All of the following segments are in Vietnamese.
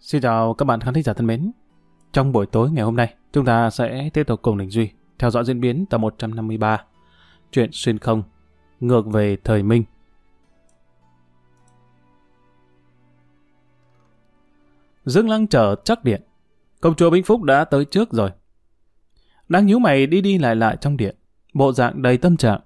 Xin chào các bạn khán thính giả thân mến. Trong buổi tối ngày hôm nay, chúng ta sẽ tiếp tục cùng Đình Duy theo dõi diễn biến tập 153 Chuyện xuyên không Ngược về thời Minh. Dương Lăng chờ chắc điện. Công chúa Vĩnh Phúc đã tới trước rồi. Đang nhíu mày đi đi lại lại trong điện Bộ dạng đầy tâm trạng.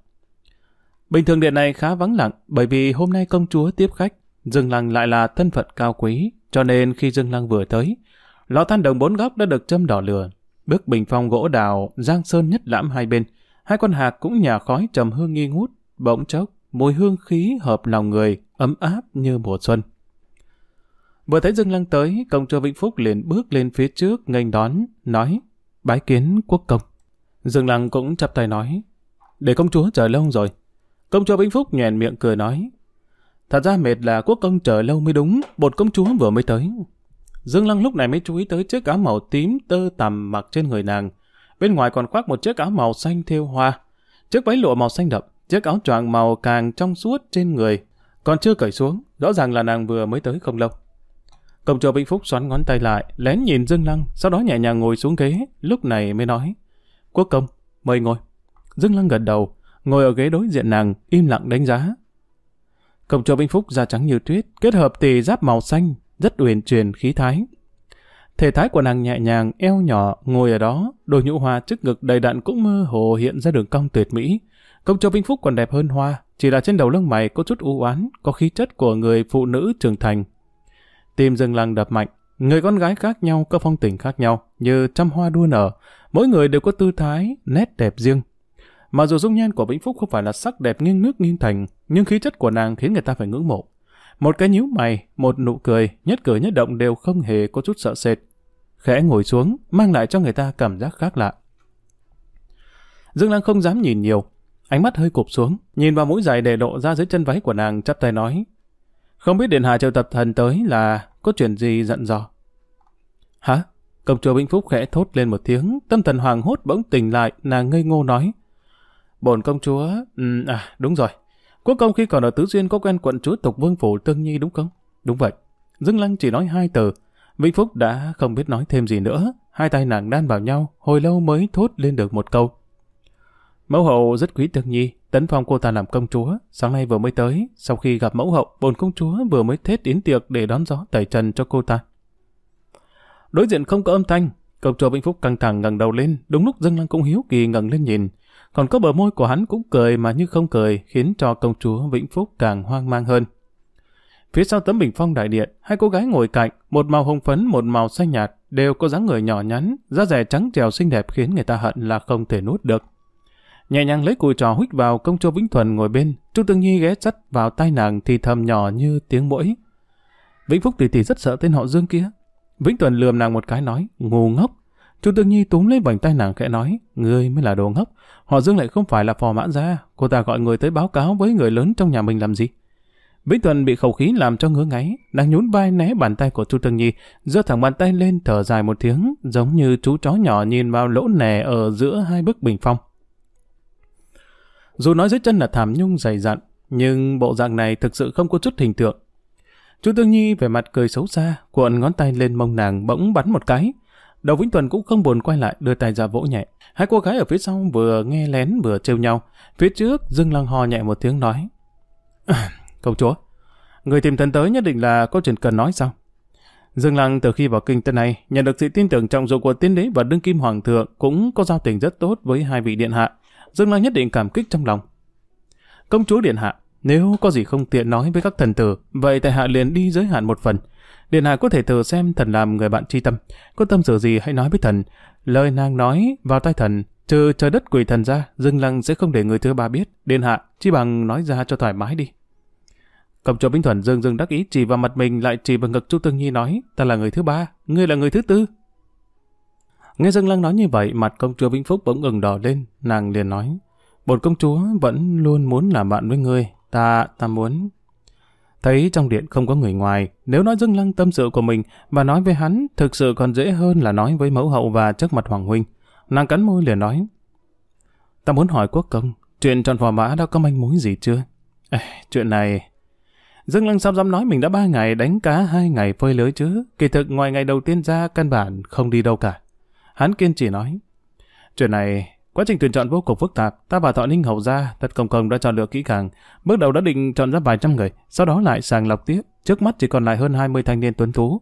Bình thường điện này khá vắng lặng bởi vì hôm nay công chúa tiếp khách Dương Lăng lại là thân phận cao quý cho nên khi Dương Lăng vừa tới, lò than đồng bốn góc đã được châm đỏ lửa bức bình phong gỗ đào, giang sơn nhất lãm hai bên. Hai con hạc cũng nhà khói trầm hương nghi ngút, bỗng chốc mùi hương khí hợp lòng người, ấm áp như mùa xuân. Vừa thấy Dương Lăng tới, công chúa Vĩnh Phúc liền bước lên phía trước, nghênh đón, nói, bái kiến quốc công. Dương Lăng cũng chắp tay nói, để công chúa chờ lâu rồi. Công chúa Vĩnh Phúc nhèn miệng cười nói thật ra mệt là quốc công chờ lâu mới đúng bột công chúa vừa mới tới Dương Lăng lúc này mới chú ý tới chiếc áo màu tím tơ tằm mặc trên người nàng. Bên ngoài còn khoác một chiếc áo màu xanh thêu hoa. Chiếc váy lụa màu xanh đậm, chiếc áo choàng màu càng trong suốt trên người. Còn chưa cởi xuống, rõ ràng là nàng vừa mới tới không lâu. Công chúa Vĩnh Phúc xoắn ngón tay lại, lén nhìn Dương Lăng, sau đó nhẹ nhàng ngồi xuống ghế, lúc này mới nói. Quốc công, mời ngồi. Dương Lăng gật đầu, ngồi ở ghế đối diện nàng, im lặng đánh giá. Công chúa Vĩnh Phúc da trắng như tuyết, kết hợp tỳ giáp màu xanh, rất uyển chuyển khí thái. Thể thái của nàng nhẹ nhàng, eo nhỏ, ngồi ở đó, đôi nhũ hoa trước ngực đầy đặn cũng mơ hồ hiện ra đường cong tuyệt mỹ. Công chúa Vĩnh Phúc còn đẹp hơn hoa, chỉ là trên đầu lông mày có chút u oán, có khí chất của người phụ nữ trưởng thành. Tim dừng lăng đập mạnh, người con gái khác nhau có phong tình khác nhau, như trăm hoa đua nở, mỗi người đều có tư thái, nét đẹp riêng. Mặc dù dung nhan của Vĩnh Phúc không phải là sắc đẹp nghiêng nước nghiêng thành, nhưng khí chất của nàng khiến người ta phải ngưỡng mộ. Một cái nhíu mày, một nụ cười, nhất cử nhất động đều không hề có chút sợ sệt. Khẽ ngồi xuống, mang lại cho người ta cảm giác khác lạ. Dương Lăng không dám nhìn nhiều, ánh mắt hơi cụp xuống, nhìn vào mũi giày để lộ ra dưới chân váy của nàng chắp tay nói. Không biết Điện Hạ triệu tập thần tới là có chuyện gì giận dò. Hả? Công chúa Vĩnh Phúc khẽ thốt lên một tiếng, tâm thần hoàng hốt bỗng tỉnh lại, nàng ngây ngô nói. Bổn công chúa... Ừ, à, đúng rồi. Quốc công khi còn ở Tứ Duyên có quen quận chúa tục Vương Phủ Tương Nhi đúng không? Đúng vậy. Dương Lăng chỉ nói hai từ. Vĩnh Phúc đã không biết nói thêm gì nữa. Hai tay nàng đan vào nhau, hồi lâu mới thốt lên được một câu. Mẫu hậu rất quý Tương Nhi, tấn phong cô ta làm công chúa. Sáng nay vừa mới tới, sau khi gặp mẫu hậu, bồn công chúa vừa mới thết yến tiệc để đón gió tẩy trần cho cô ta. Đối diện không có âm thanh, công chúa Vĩnh Phúc căng thẳng ngẩng đầu lên, đúng lúc Dương Lăng cũng hiếu kỳ ngẩng lên nhìn còn có bờ môi của hắn cũng cười mà như không cười, khiến cho công chúa Vĩnh Phúc càng hoang mang hơn. Phía sau tấm bình phong đại điện, hai cô gái ngồi cạnh, một màu hồng phấn, một màu xanh nhạt, đều có dáng người nhỏ nhắn, da rẻ trắng trèo xinh đẹp khiến người ta hận là không thể nuốt được. Nhẹ nhàng lấy cùi trò hút vào công chúa Vĩnh Thuần ngồi bên, Chu Tương Nhi ghé sắt vào tai nàng thì thầm nhỏ như tiếng mũi. Vĩnh Phúc tỷ tỷ rất sợ tên họ Dương kia. Vĩnh Thuần lườm nàng một cái nói, ngu ngốc, Chu Tương Nhi túm lấy vành tay nàng khẽ nói, ngươi mới là đồ ngốc, họ Dương lại không phải là phò mã gia, cô ta gọi người tới báo cáo với người lớn trong nhà mình làm gì. Vĩnh Tuần bị khẩu khí làm cho ngứa ngáy, đang nhún vai né bàn tay của Chu Tương Nhi, giơ thẳng bàn tay lên thở dài một tiếng, giống như chú chó nhỏ nhìn vào lỗ nẻ ở giữa hai bức bình phong. Dù nói dưới chân là thảm nhung dày dặn, nhưng bộ dạng này thực sự không có chút hình tượng. Chu Tương Nhi về mặt cười xấu xa, cuộn ngón tay lên mông nàng bỗng bắn một cái, Đầu Vĩnh Tuần cũng không buồn quay lại đưa tay ra vỗ nhẹ. Hai cô gái ở phía sau vừa nghe lén vừa trêu nhau. Phía trước Dương Lăng hò nhẹ một tiếng nói. Công chúa, người tìm thần tới nhất định là có chuyện cần nói sao? Dương Lăng từ khi vào kinh tân này nhận được sự tin tưởng trọng dụng của tiên đế và đương kim hoàng thượng cũng có giao tình rất tốt với hai vị điện hạ. Dương Lăng nhất định cảm kích trong lòng. Công chúa điện hạ, nếu có gì không tiện nói với các thần tử, vậy tại hạ liền đi giới hạn một phần. Điện hạ có thể thử xem thần làm người bạn tri tâm. Có tâm sự gì hãy nói với thần. Lời nàng nói vào tai thần, trừ trời đất quỷ thần ra, Dương Lăng sẽ không để người thứ ba biết. Điện hạ, chỉ bằng nói ra cho thoải mái đi. công chúa Bính Thuần dương dương đắc ý chỉ vào mặt mình lại chỉ vào ngực Chu Tương Nhi nói, ta là người thứ ba, ngươi là người thứ tư. Nghe Dương Lăng nói như vậy, mặt công chúa Vĩnh Phúc bỗng ngừng đỏ lên, nàng liền nói, bột công chúa vẫn luôn muốn làm bạn với ngươi, ta, ta muốn, Thấy trong điện không có người ngoài, nếu nói dưng lăng tâm sự của mình và nói với hắn thực sự còn dễ hơn là nói với mẫu hậu và trước mặt Hoàng Huynh. Nàng cắn môi liền nói. Ta muốn hỏi quốc công, chuyện tròn phò mã đã có manh mối gì chưa? Ê, chuyện này... Dương Lăng sao dám nói mình đã ba ngày đánh cá hai ngày phơi lưới chứ. Kỳ thực ngoài ngày đầu tiên ra căn bản không đi đâu cả. Hắn kiên trì nói. Chuyện này, quá trình tuyển chọn vô cùng phức tạp. Ta và Thọ Ninh Hậu ra, thật công công đã chọn lựa kỹ càng. Bước đầu đã định chọn ra vài trăm người, sau đó lại sàng lọc tiếp. Trước mắt chỉ còn lại hơn 20 thanh niên tuấn tú.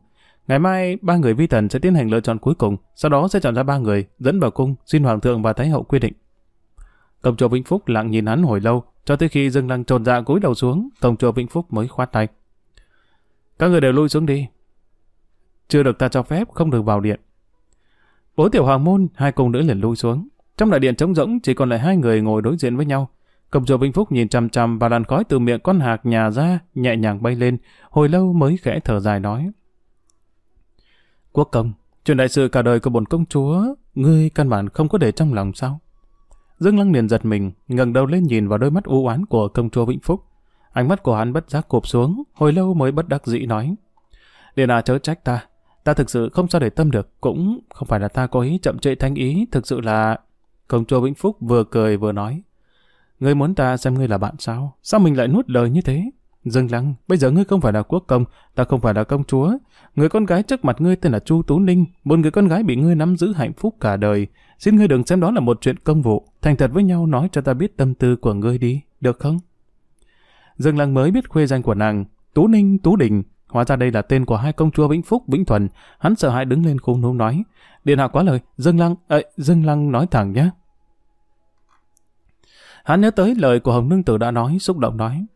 Ngày mai, ba người vi thần sẽ tiến hành lựa chọn cuối cùng, sau đó sẽ chọn ra ba người, dẫn vào cung, xin Hoàng thượng và Thái hậu quy định. Công chúa Vĩnh Phúc lặng nhìn hắn hồi lâu, cho tới khi Dương Lăng trồn dạ cúi đầu xuống, công chúa Vĩnh Phúc mới khoát tay. Các người đều lui xuống đi. Chưa được ta cho phép, không được vào điện. Bố tiểu hoàng môn, hai cung nữ liền lui xuống. Trong đại điện trống rỗng, chỉ còn lại hai người ngồi đối diện với nhau. Công chúa Vĩnh Phúc nhìn chằm chằm và làn khói từ miệng con hạc nhà ra, nhẹ nhàng bay lên, hồi lâu mới khẽ thở dài nói. Quốc công, chuyện đại sự cả đời của bổn công chúa, ngươi căn bản không có để trong lòng sao? Dương Lăng liền giật mình, ngẩng đầu lên nhìn vào đôi mắt u oán của công chúa Vĩnh Phúc. Ánh mắt của hắn bất giác cụp xuống, hồi lâu mới bất đắc dĩ nói. Điện à chớ trách ta, ta thực sự không sao để tâm được, cũng không phải là ta có ý chậm trễ thanh ý, thực sự là... Công chúa Vĩnh Phúc vừa cười vừa nói. Ngươi muốn ta xem ngươi là bạn sao? Sao mình lại nuốt lời như thế? Dương Lăng, bây giờ ngươi không phải là quốc công, ta không phải là công chúa. Người con gái trước mặt ngươi tên là Chu Tú Ninh, một người con gái bị ngươi nắm giữ hạnh phúc cả đời. Xin ngươi đừng xem đó là một chuyện công vụ, thành thật với nhau nói cho ta biết tâm tư của ngươi đi, được không? Dương Lăng mới biết khuê danh của nàng, Tú Ninh, Tú Đình, hóa ra đây là tên của hai công chúa Vĩnh Phúc, Vĩnh Thuần. Hắn sợ hãi đứng lên khung núm nói, điện hạ quá lời, Dương Lăng, ấy, Dương Lăng nói thẳng nhé. Hắn nhớ tới lời của Hồng Nương Tử đã nói, xúc động nói.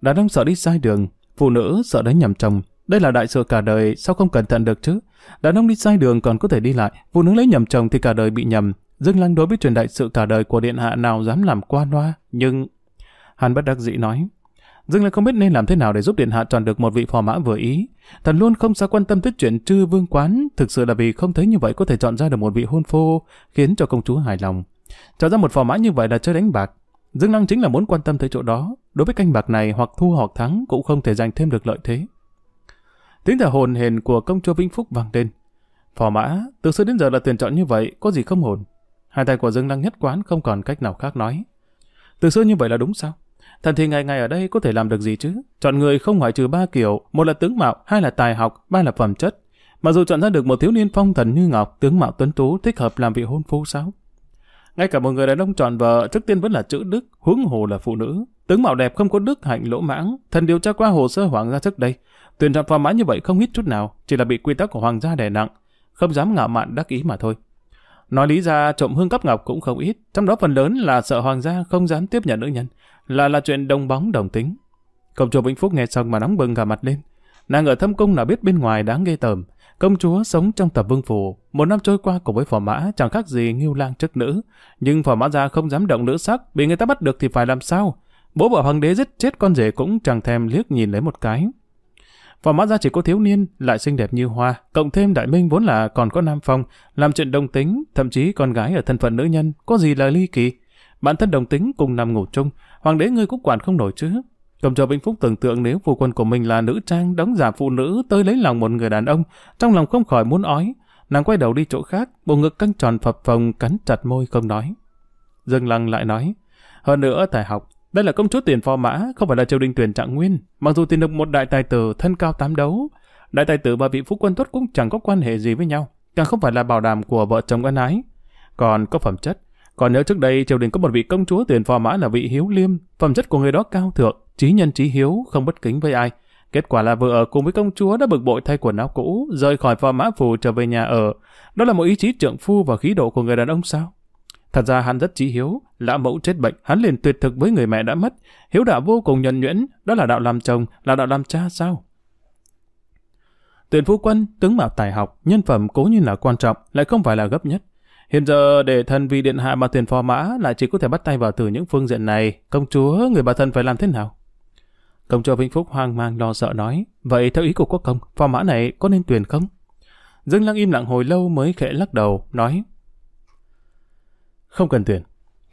Đàn ông sợ đi sai đường, phụ nữ sợ đánh nhầm chồng. Đây là đại sự cả đời, sao không cẩn thận được chứ? Đàn ông đi sai đường còn có thể đi lại, phụ nữ lấy nhầm chồng thì cả đời bị nhầm. Dương Lăng đối với chuyện đại sự cả đời của điện hạ nào dám làm qua loa, nhưng... Hắn bất đắc dĩ nói. Dương Lăng không biết nên làm thế nào để giúp điện hạ chọn được một vị phò mã vừa ý. Thần luôn không sao quan tâm tới chuyện trư vương quán, thực sự là vì không thấy như vậy có thể chọn ra được một vị hôn phu, khiến cho công chúa hài lòng. Chọn ra một phò mã như vậy là chơi đánh bạc. Dương Lăng chính là muốn quan tâm tới chỗ đó. Đối với canh bạc này hoặc thua hoặc thắng cũng không thể giành thêm được lợi thế. Tiếng thở hồn hền của công chúa Vĩnh Phúc vang lên. Phò mã, từ xưa đến giờ là tuyển chọn như vậy, có gì không ổn. Hai tay của Dương Lăng nhất quán không còn cách nào khác nói. Từ xưa như vậy là đúng sao? Thần thì ngày ngày ở đây có thể làm được gì chứ? Chọn người không ngoại trừ ba kiểu, một là tướng mạo, hai là tài học, ba là phẩm chất. Mà dù chọn ra được một thiếu niên phong thần như Ngọc, tướng mạo tuấn tú thích hợp làm vị hôn phu sao? Ngay cả một người đàn ông chọn vợ trước tiên vẫn là chữ đức, huống hồ là phụ nữ. Tướng mạo đẹp không có đức hạnh lỗ mãng, thần điều tra qua hồ sơ hoàng gia trước đây. Tuyển chọn phò mã như vậy không ít chút nào, chỉ là bị quy tắc của hoàng gia đè nặng, không dám ngạo mạn đắc ý mà thôi. Nói lý ra trộm hương cắp ngọc cũng không ít, trong đó phần lớn là sợ hoàng gia không dám tiếp nhận nữ nhân, là là chuyện đồng bóng đồng tính. Công chúa Vĩnh Phúc nghe xong mà nóng bừng cả mặt lên. Nàng ở thâm cung nào biết bên ngoài đáng ghê tởm, Công chúa sống trong tập vương phủ, một năm trôi qua cùng với phò mã chẳng khác gì nghiêu lang chức nữ. Nhưng phò mã gia không dám động nữ sắc, bị người ta bắt được thì phải làm sao? Bố vợ hoàng đế giết chết con rể cũng chẳng thèm liếc nhìn lấy một cái. Phò mã gia chỉ có thiếu niên, lại xinh đẹp như hoa, cộng thêm đại minh vốn là còn có nam phong, làm chuyện đồng tính, thậm chí con gái ở thân phận nữ nhân, có gì là ly kỳ. Bản thân đồng tính cùng nằm ngủ chung, hoàng đế ngươi cũng quản không nổi chứ. Cầm cho Vĩnh Phúc tưởng tượng nếu phu quân của mình là nữ trang đóng giả phụ nữ tới lấy lòng một người đàn ông, trong lòng không khỏi muốn ói. Nàng quay đầu đi chỗ khác, bộ ngực căng tròn phập phồng cắn chặt môi không nói. Dương Lăng lại nói, hơn nữa tài học, đây là công chúa tiền phò mã, không phải là triều đình tuyển trạng nguyên. Mặc dù tìm được một đại tài tử thân cao tám đấu, đại tài tử và vị phú quân tốt cũng chẳng có quan hệ gì với nhau, càng không phải là bảo đảm của vợ chồng ân ái. Còn có phẩm chất, còn nếu trước đây triều đình có một vị công chúa tiền phò mã là vị hiếu liêm, phẩm chất của người đó cao thượng, trí nhân trí hiếu, không bất kính với ai. Kết quả là vừa ở cùng với công chúa đã bực bội thay quần áo cũ, rời khỏi phò mã phù trở về nhà ở. Đó là một ý chí trượng phu và khí độ của người đàn ông sao? Thật ra hắn rất trí hiếu, lã mẫu chết bệnh, hắn liền tuyệt thực với người mẹ đã mất. Hiếu đạo vô cùng nhuần nhuyễn, đó là đạo làm chồng, là đạo làm cha sao? Tuyển phu quân, tướng mạo tài học, nhân phẩm cố nhiên là quan trọng, lại không phải là gấp nhất. Hiện giờ để thần vì điện hạ mà tiền phò mã lại chỉ có thể bắt tay vào từ những phương diện này. Công chúa, người bà thân phải làm thế nào? Công chúa Vĩnh Phúc hoang mang lo sợ nói. Vậy theo ý của quốc công, phò mã này có nên tuyển không? Dương Lăng im lặng hồi lâu mới khẽ lắc đầu, nói. Không cần tuyển.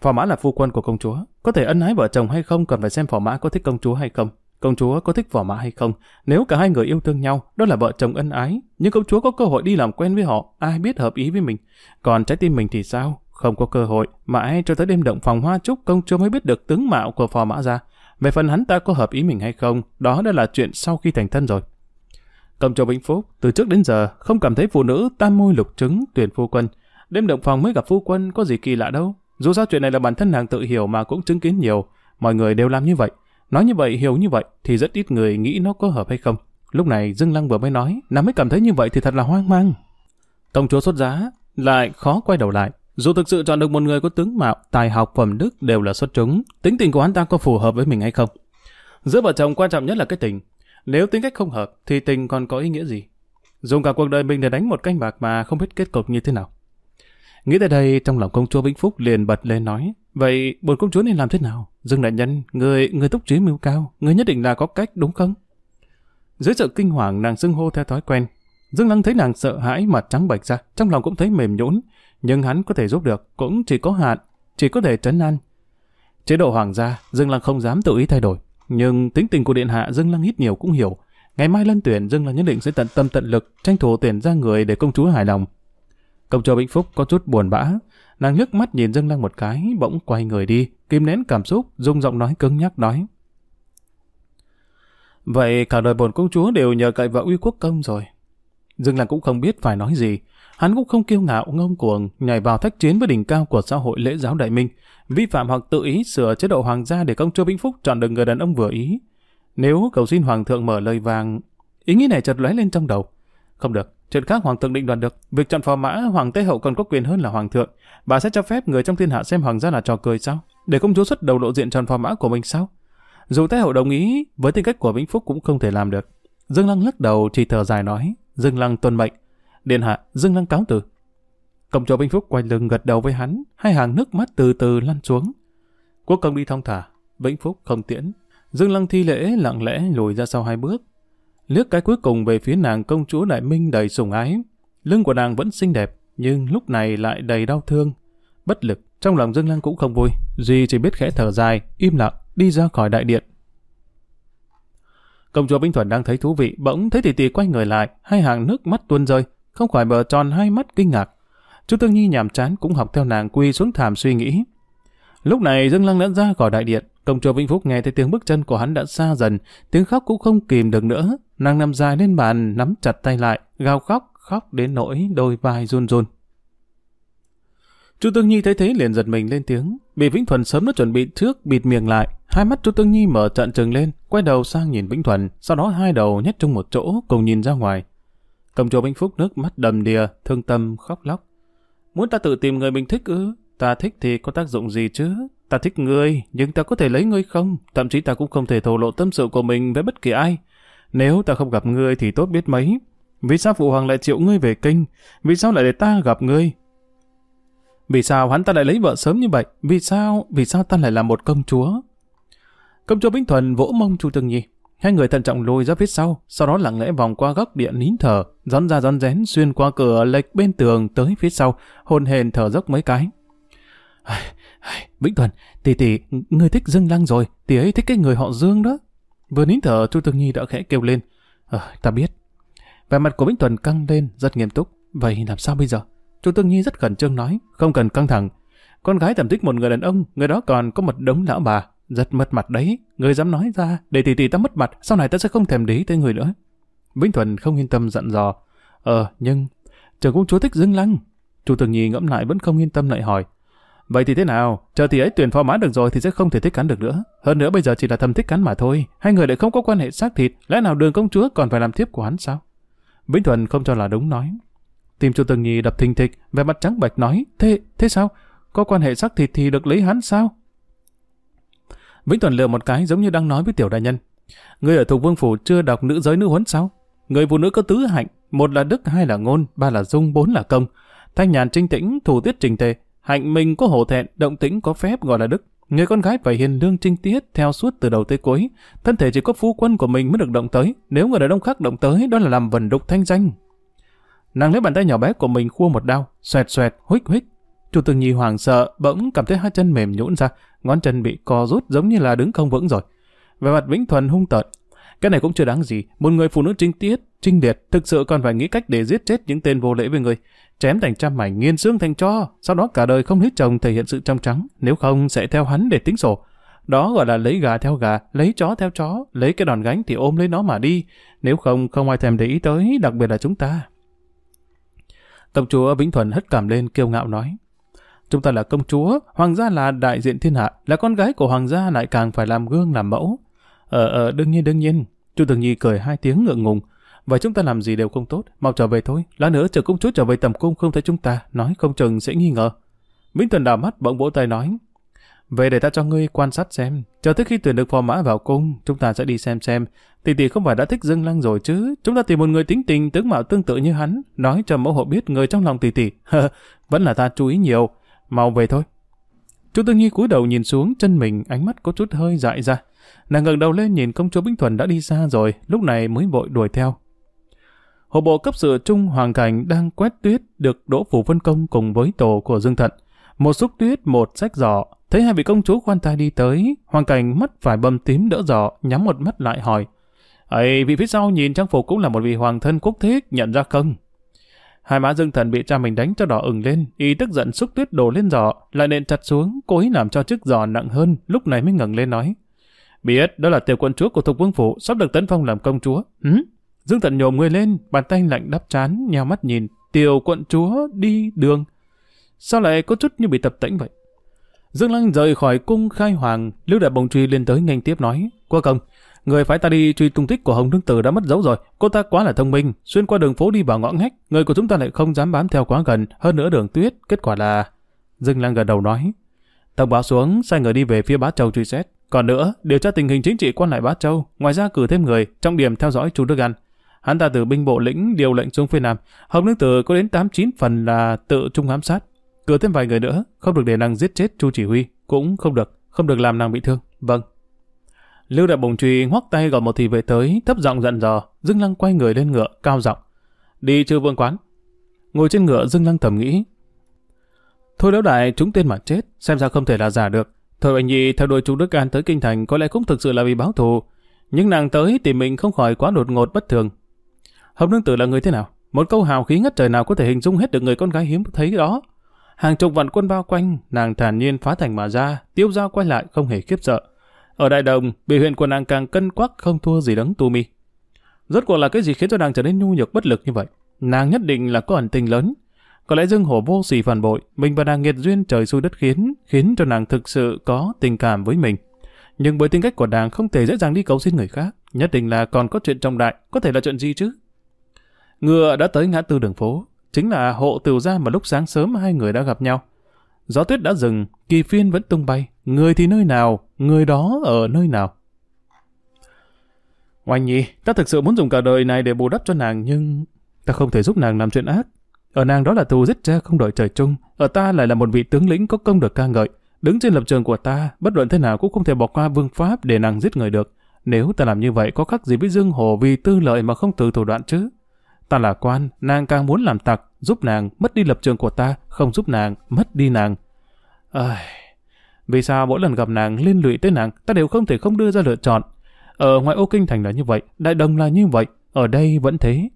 Phò mã là phu quân của công chúa. Có thể ân ái vợ chồng hay không cần phải xem phò mã có thích công chúa hay không. Công chúa có thích phò mã hay không? Nếu cả hai người yêu thương nhau, đó là vợ chồng ân ái. Nhưng công chúa có cơ hội đi làm quen với họ, ai biết hợp ý với mình. Còn trái tim mình thì sao? Không có cơ hội. Mãi cho tới đêm động phòng hoa trúc, công chúa mới biết được tướng mạo của phò mã ra. Về phần hắn ta có hợp ý mình hay không, đó đã là chuyện sau khi thành thân rồi. Công chúa Vĩnh Phúc, từ trước đến giờ, không cảm thấy phụ nữ tam môi lục trứng tuyển phu quân. Đêm động phòng mới gặp phu quân có gì kỳ lạ đâu. Dù sao chuyện này là bản thân nàng tự hiểu mà cũng chứng kiến nhiều. Mọi người đều làm như vậy. Nói như vậy, hiểu như vậy, thì rất ít người nghĩ nó có hợp hay không. Lúc này Dương Lăng vừa mới nói, nàng mới cảm thấy như vậy thì thật là hoang mang. Công chúa xuất giá, lại khó quay đầu lại. Dù thực sự chọn được một người có tướng mạo, tài học, phẩm đức đều là xuất chúng, tính tình của hắn ta có phù hợp với mình hay không? Giữa vợ chồng quan trọng nhất là cái tình. Nếu tính cách không hợp, thì tình còn có ý nghĩa gì? Dùng cả cuộc đời mình để đánh một canh bạc mà không biết kết cục như thế nào. Nghĩ tới đây, trong lòng công chúa Vĩnh Phúc liền bật lên nói, vậy bồn công chúa nên làm thế nào? Dương đại nhân, người người túc trí mưu cao, người nhất định là có cách đúng không? Dưới sự kinh hoàng nàng xưng hô theo thói quen, Dương Lăng thấy nàng sợ hãi mặt trắng bệch ra, trong lòng cũng thấy mềm nhũn, nhưng hắn có thể giúp được, cũng chỉ có hạn, chỉ có thể trấn an. Chế độ hoàng gia, Dương Lăng không dám tự ý thay đổi, nhưng tính tình của điện hạ Dương Lăng ít nhiều cũng hiểu. Ngày mai lân tuyển Dương Lăng nhất định sẽ tận tâm tận lực tranh thủ tuyển ra người để công chúa hài lòng. Công chúa Vĩnh Phúc có chút buồn bã, nàng liếc mắt nhìn Dương Lăng một cái, bỗng quay người đi, kìm nén cảm xúc, rung giọng nói cứng nhắc nói. Vậy cả đời bổn công chúa đều nhờ cậy vào uy quốc công rồi. Dương Lăng cũng không biết phải nói gì. Hắn cũng không kiêu ngạo ngông cuồng nhảy vào thách chiến với đỉnh cao của xã hội lễ giáo đại minh, vi phạm hoặc tự ý sửa chế độ hoàng gia để công chúa Vĩnh Phúc chọn được người đàn ông vừa ý. Nếu cầu xin hoàng thượng mở lời vàng, ý nghĩ này chợt lóe lên trong đầu. Không được, chuyện khác hoàng thượng định đoạt được. Việc chọn phò mã hoàng tế hậu còn có quyền hơn là hoàng thượng. Bà sẽ cho phép người trong thiên hạ xem hoàng gia là trò cười sao? Để công chúa xuất đầu lộ diện chọn phò mã của mình sao? Dù tế hậu đồng ý, với tính cách của Vĩnh Phúc cũng không thể làm được. Dương Lăng lắc đầu chỉ thở dài nói, Dương Lăng tuân mệnh. Điện hạ, Dương Lăng cáo từ. Công chúa Vĩnh Phúc quay lưng gật đầu với hắn, hai hàng nước mắt từ từ lăn xuống. Quốc công đi thong thả, Vĩnh Phúc không tiễn. Dương Lăng thi lễ lặng lẽ lùi ra sau hai bước. Liếc cái cuối cùng về phía nàng công chúa Đại Minh đầy sùng ái. Lưng của nàng vẫn xinh đẹp, nhưng lúc này lại đầy đau thương. Bất lực, trong lòng Dương Lăng cũng không vui. Duy chỉ biết khẽ thở dài, im lặng, đi ra khỏi đại điện. Công chúa Vĩnh Thuần đang thấy thú vị, bỗng thấy tỷ tỷ quay người lại, hai hàng nước mắt tuôn rơi, không khỏi mở tròn hai mắt kinh ngạc. Chú Tương Nhi nhàm chán cũng học theo nàng quy xuống thảm suy nghĩ. Lúc này Dương Lăng đã ra khỏi đại điện, công chúa Vĩnh Phúc nghe thấy tiếng bước chân của hắn đã xa dần, tiếng khóc cũng không kìm được nữa. Nàng nằm dài lên bàn, nắm chặt tay lại, gào khóc, khóc đến nỗi đôi vai run run. Chu Tương Nhi thấy thế liền giật mình lên tiếng, bị Vĩnh Thuần sớm đã chuẩn bị trước bịt miệng lại, hai mắt Chu Tương Nhi mở trận trừng lên, quay đầu sang nhìn Vĩnh Thuần, sau đó hai đầu nhét chung một chỗ cùng nhìn ra ngoài. Công chúa Vĩnh Phúc nước mắt đầm đìa, thương tâm khóc lóc. Muốn ta tự tìm người mình thích ư? Ta thích thì có tác dụng gì chứ? Ta thích ngươi, nhưng ta có thể lấy ngươi không? Thậm chí ta cũng không thể thổ lộ tâm sự của mình với bất kỳ ai. Nếu ta không gặp ngươi thì tốt biết mấy. Vì sao phụ hoàng lại triệu ngươi về kinh? Vì sao lại để ta gặp ngươi? Vì sao hắn ta lại lấy vợ sớm như vậy? Vì sao? Vì sao ta lại là một công chúa? Công chúa bính Thuần vỗ mông Chu Tương Nhi. Hai người thận trọng lùi ra phía sau, sau đó lặng lẽ vòng qua góc điện nín thở, rón ra rón rén xuyên qua cửa lệch bên tường tới phía sau, hồn hền thở dốc mấy cái. Vĩnh Thuần, tỷ tỷ, ngươi thích Dương Lăng rồi, tỷ ấy thích cái người họ Dương đó. Vừa nín thở, Chu Tương Nhi đã khẽ kêu lên. Ờ, ta biết. Vẻ mặt của Vĩnh Thuần căng lên, rất nghiêm túc. Vậy làm sao bây giờ? Chu Tương Nhi rất khẩn trương nói, không cần căng thẳng. Con gái thầm thích một người đàn ông, người đó còn có một đống lão bà, rất mất mặt đấy. Người dám nói ra, để tỷ tỷ ta mất mặt, sau này ta sẽ không thèm để ý tới người nữa. Vĩnh Thuần không yên tâm dặn dò. Ờ, nhưng, trường công chúa thích Dương Lăng. Chu Tương Nhi ngẫm lại vẫn không yên tâm lại hỏi. Vậy thì thế nào? Chờ thì ấy tuyển phò mã được rồi thì sẽ không thể thích cắn được nữa. Hơn nữa bây giờ chỉ là thầm thích cắn mà thôi. Hai người lại không có quan hệ xác thịt, lẽ nào đường công chúa còn phải làm tiếp của hắn sao? Vĩnh Thuần không cho là đúng nói. Tim Chu Tường Nhi đập thình thịch, vẻ mặt trắng bệch nói, thế, thế sao? Có quan hệ xác thịt thì được lấy hắn sao? Vĩnh Thuần lừa một cái giống như đang nói với tiểu đại nhân. Người ở thuộc vương phủ chưa đọc nữ giới nữ huấn sao? Người phụ nữ có tứ hạnh, một là đức, hai là ngôn, ba là dung, bốn là công. Thanh nhàn trinh tĩnh, thủ tiết trình tề, hạnh mình có hổ thẹn, động tĩnh có phép gọi là đức. Người con gái phải hiền lương trinh tiết theo suốt từ đầu tới cuối. Thân thể chỉ có phu quân của mình mới được động tới. Nếu người đàn ông khác động tới, đó là làm vần đục thanh danh. Nàng lấy bàn tay nhỏ bé của mình khua một đao, xoẹt xoẹt, huých huých. Chu Tường Nhi hoàng sợ, bỗng cảm thấy hai chân mềm nhũn ra, ngón chân bị co rút giống như là đứng không vững rồi. Về mặt Vĩnh Thuần hung tợn. Cái này cũng chưa đáng gì, một người phụ nữ trinh tiết, trinh liệt, thực sự còn phải nghĩ cách để giết chết những tên vô lễ với người. Chém thành trăm mảnh, nghiên xương thành cho, sau đó cả đời không lấy chồng thể hiện sự trong trắng, nếu không sẽ theo hắn để tính sổ. Đó gọi là lấy gà theo gà, lấy chó theo chó, lấy cái đòn gánh thì ôm lấy nó mà đi. Nếu không, không ai thèm để ý tới, đặc biệt là chúng ta. Tổng chúa Vĩnh Thuần hất cảm lên kiêu ngạo nói. Chúng ta là công chúa, hoàng gia là đại diện thiên hạ, là con gái của hoàng gia lại càng phải làm gương làm mẫu. Ờ, ờ, đương nhiên, đương nhiên. Chu Tường Nhi cười hai tiếng ngượng ngùng. Vậy chúng ta làm gì đều không tốt, mau trở về thôi. Lát nữa chờ công chúa trở về tầm cung không thấy chúng ta, nói không chừng sẽ nghi ngờ. Vĩnh Tuần đào mắt bỗng vỗ tay nói. Về để ta cho ngươi quan sát xem, chờ tới khi tuyển được phò mã vào cung, chúng ta sẽ đi xem xem. Tỷ tỷ không phải đã thích Dương Lăng rồi chứ, chúng ta tìm một người tính tình tướng mạo tương tự như hắn, nói cho mẫu hộ biết người trong lòng tỷ tỷ. Vẫn là ta chú ý nhiều, mau về thôi. Chu Tương Nhi cúi đầu nhìn xuống chân mình, ánh mắt có chút hơi dại ra. Nàng ngẩng đầu lên nhìn công chúa Bính Thuần đã đi xa rồi, lúc này mới vội đuổi theo. Hộ bộ cấp sự Trung Hoàng Thành đang quét tuyết được đỗ phủ phân công cùng với tổ của Dương Thận. Một xúc tuyết, một sách giỏ. Thấy hai vị công chúa khoan thai đi tới, Hoàng Cảnh mắt phải bầm tím đỡ giỏ, nhắm một mắt lại hỏi. ấy vị phía sau nhìn trang phục cũng là một vị hoàng thân quốc thích, nhận ra không? Hai má Dương Thần bị cha mình đánh cho đỏ ửng lên, y tức giận xúc tuyết đổ lên giỏ, lại nện chặt xuống, cố ý làm cho chiếc giỏ nặng hơn, lúc này mới ngẩng lên nói. Biết, đó là tiểu quân chúa của Thục Vương Phủ, sắp được tấn phong làm công chúa. Hứ? Dương Tận nhổm người lên, bàn tay lạnh đắp chán, nhào mắt nhìn, tiểu quận chúa đi đường. Sao lại có chút như bị tập tĩnh vậy? Dương Lăng rời khỏi cung khai hoàng, Lưu Đại Bồng Truy lên tới nhanh tiếp nói, qua công, người phải ta đi truy tung tích của Hồng Nương Tử đã mất dấu rồi, cô ta quá là thông minh, xuyên qua đường phố đi vào ngõ ngách, người của chúng ta lại không dám bám theo quá gần, hơn nữa đường tuyết, kết quả là... Dương Lăng gật đầu nói, thông báo xuống, sai người đi về phía Bá Châu truy xét. Còn nữa, điều tra tình hình chính trị quan lại Bá Châu, ngoài ra cử thêm người, trong điểm theo dõi Chu Đức An. Hắn ta từ binh bộ lĩnh điều lệnh xuống phía Nam, Hồng Nương Tử có đến 8-9 phần là tự trung ám sát, Cửa thêm vài người nữa, không được để nàng giết chết Chu chỉ huy, cũng không được, không được làm nàng bị thương. Vâng. Lưu Đại Bồng truy ngoắc tay gọi một thị vệ tới, thấp giọng dặn dò, Dương Lăng quay người lên ngựa, cao giọng, đi trừ vương quán. Ngồi trên ngựa Dương Lăng thầm nghĩ, thôi lão đại chúng tên mà chết, xem ra không thể là giả được. Thôi anh nhi theo đuổi chú Đức An tới kinh thành có lẽ cũng thực sự là vì báo thù, nhưng nàng tới thì mình không khỏi quá đột ngột bất thường. Hồng nương tử là người thế nào? Một câu hào khí ngất trời nào có thể hình dung hết được người con gái hiếm thấy đó. Hàng chục vạn quân bao quanh, nàng thản nhiên phá thành mà ra, tiêu dao quay lại không hề khiếp sợ. Ở đại đồng, biểu hiện của nàng càng cân quắc không thua gì đấng tu mi. Rốt cuộc là cái gì khiến cho nàng trở nên nhu nhược bất lực như vậy? Nàng nhất định là có ẩn tình lớn. Có lẽ Dương Hổ vô sỉ phản bội, mình và nàng nghiệt duyên trời xui đất khiến, khiến cho nàng thực sự có tình cảm với mình. Nhưng với tính cách của nàng không thể dễ dàng đi cầu xin người khác, nhất định là còn có chuyện trọng đại, có thể là chuyện gì chứ? Ngựa đã tới ngã tư đường phố, chính là hộ tiểu gia mà lúc sáng sớm hai người đã gặp nhau. Gió tuyết đã dừng, kỳ phiên vẫn tung bay, người thì nơi nào, người đó ở nơi nào. Oanh nhi, ta thực sự muốn dùng cả đời này để bù đắp cho nàng nhưng ta không thể giúp nàng làm chuyện ác. Ở nàng đó là thù giết cha không đợi trời chung, ở ta lại là một vị tướng lĩnh có công được ca ngợi. Đứng trên lập trường của ta, bất luận thế nào cũng không thể bỏ qua vương pháp để nàng giết người được. Nếu ta làm như vậy có khác gì với Dương Hồ vì tư lợi mà không từ thủ đoạn chứ? Ta là quan, nàng càng muốn làm tặc, giúp nàng, mất đi lập trường của ta, không giúp nàng, mất đi nàng. À, vì sao mỗi lần gặp nàng liên lụy tới nàng, ta đều không thể không đưa ra lựa chọn. Ở ngoại ô kinh thành là như vậy, đại đồng là như vậy, ở đây vẫn thế.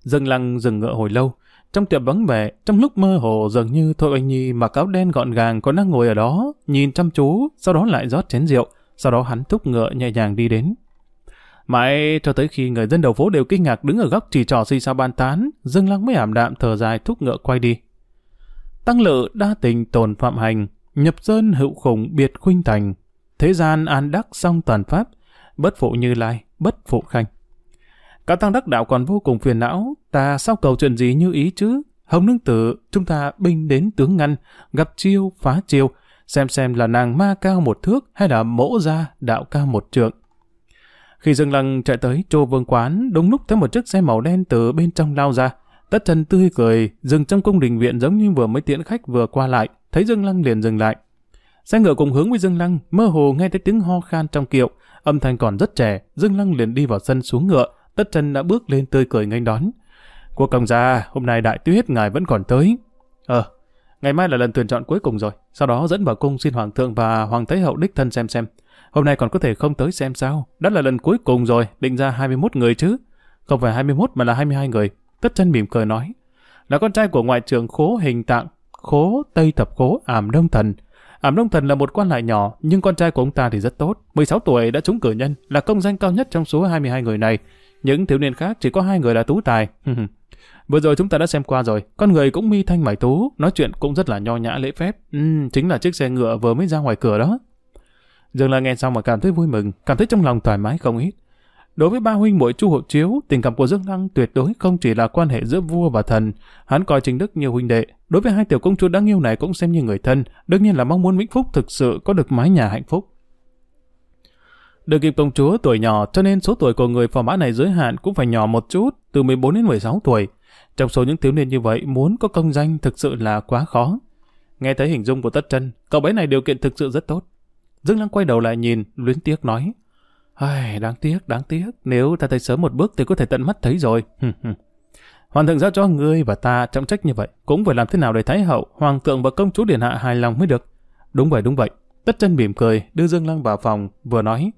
Dừng lăng dừng ngựa hồi lâu, trong tiệm vắng vẻ, trong lúc mơ hồ dường như Thôi anh Nhi mặc áo đen gọn gàng còn đang ngồi ở đó, nhìn chăm chú, sau đó lại rót chén rượu, sau đó hắn thúc ngựa nhẹ nhàng đi đến. Mãi cho tới khi người dân đầu phố đều kinh ngạc đứng ở góc chỉ trò xì sao ban tán, Dương Lăng mới ảm đạm thở dài thúc ngựa quay đi. Tăng lự đa tình tồn phạm hành, nhập sơn hữu khủng biệt khuynh thành, thế gian an đắc song toàn pháp, bất phụ như lai, bất phụ khanh. Cả tăng đắc đạo còn vô cùng phiền não, ta sao cầu chuyện gì như ý chứ? Hồng nương tử, chúng ta binh đến tướng ngăn, gặp chiêu, phá chiêu, xem xem là nàng ma cao một thước hay là mỗ ra đạo cao một trượng. Khi Dương Lăng chạy tới trô vương quán, đúng lúc thấy một chiếc xe màu đen từ bên trong lao ra. Tất chân tươi cười, dừng trong cung đình viện giống như vừa mới tiễn khách vừa qua lại, thấy Dương Lăng liền dừng lại. Xe ngựa cùng hướng với Dương Lăng, mơ hồ nghe thấy tiếng ho khan trong kiệu, âm thanh còn rất trẻ, Dương Lăng liền đi vào sân xuống ngựa, tất chân đã bước lên tươi cười nghênh đón. Quốc công gia, hôm nay đại tuyết ngài vẫn còn tới. Ờ, ngày mai là lần tuyển chọn cuối cùng rồi, sau đó dẫn vào cung xin hoàng thượng và hoàng thái hậu đích thân xem xem. Hôm nay còn có thể không tới xem sao. Đã là lần cuối cùng rồi, định ra 21 người chứ. Không phải 21 mà là 22 người. Tất chân mỉm cười nói. Là con trai của ngoại trưởng khố hình tạng, khố Tây Thập Khố Ảm Đông Thần. Ảm Đông Thần là một quan lại nhỏ, nhưng con trai của ông ta thì rất tốt. 16 tuổi đã trúng cử nhân, là công danh cao nhất trong số 22 người này. Những thiếu niên khác chỉ có hai người là tú tài. Vừa rồi chúng ta đã xem qua rồi, con người cũng mi thanh mải tú, nói chuyện cũng rất là nho nhã lễ phép. Ừ, chính là chiếc xe ngựa vừa mới ra ngoài cửa đó. Dương là nghe xong mà cảm thấy vui mừng, cảm thấy trong lòng thoải mái không ít. Đối với ba huynh muội Chu Hộ Chiếu, tình cảm của Dương Lăng tuyệt đối không chỉ là quan hệ giữa vua và thần, hắn coi Trình Đức như huynh đệ. Đối với hai tiểu công chúa đáng yêu này cũng xem như người thân, đương nhiên là mong muốn Vĩnh Phúc thực sự có được mái nhà hạnh phúc. Được kịp công chúa tuổi nhỏ cho nên số tuổi của người phò mã này giới hạn cũng phải nhỏ một chút, từ 14 đến 16 tuổi. Trong số những thiếu niên như vậy muốn có công danh thực sự là quá khó. Nghe thấy hình dung của Tất Chân, cậu bé này điều kiện thực sự rất tốt. Dương Lăng quay đầu lại nhìn, luyến tiếc nói. Ai, đáng tiếc, đáng tiếc. Nếu ta thấy sớm một bước thì có thể tận mắt thấy rồi. Hoàng thượng giao cho ngươi và ta trọng trách như vậy, cũng phải làm thế nào để Thái hậu, hoàng thượng và công chúa điện hạ hài lòng mới được. Đúng vậy, đúng vậy. Tất chân mỉm cười, đưa Dương Lăng vào phòng, vừa nói.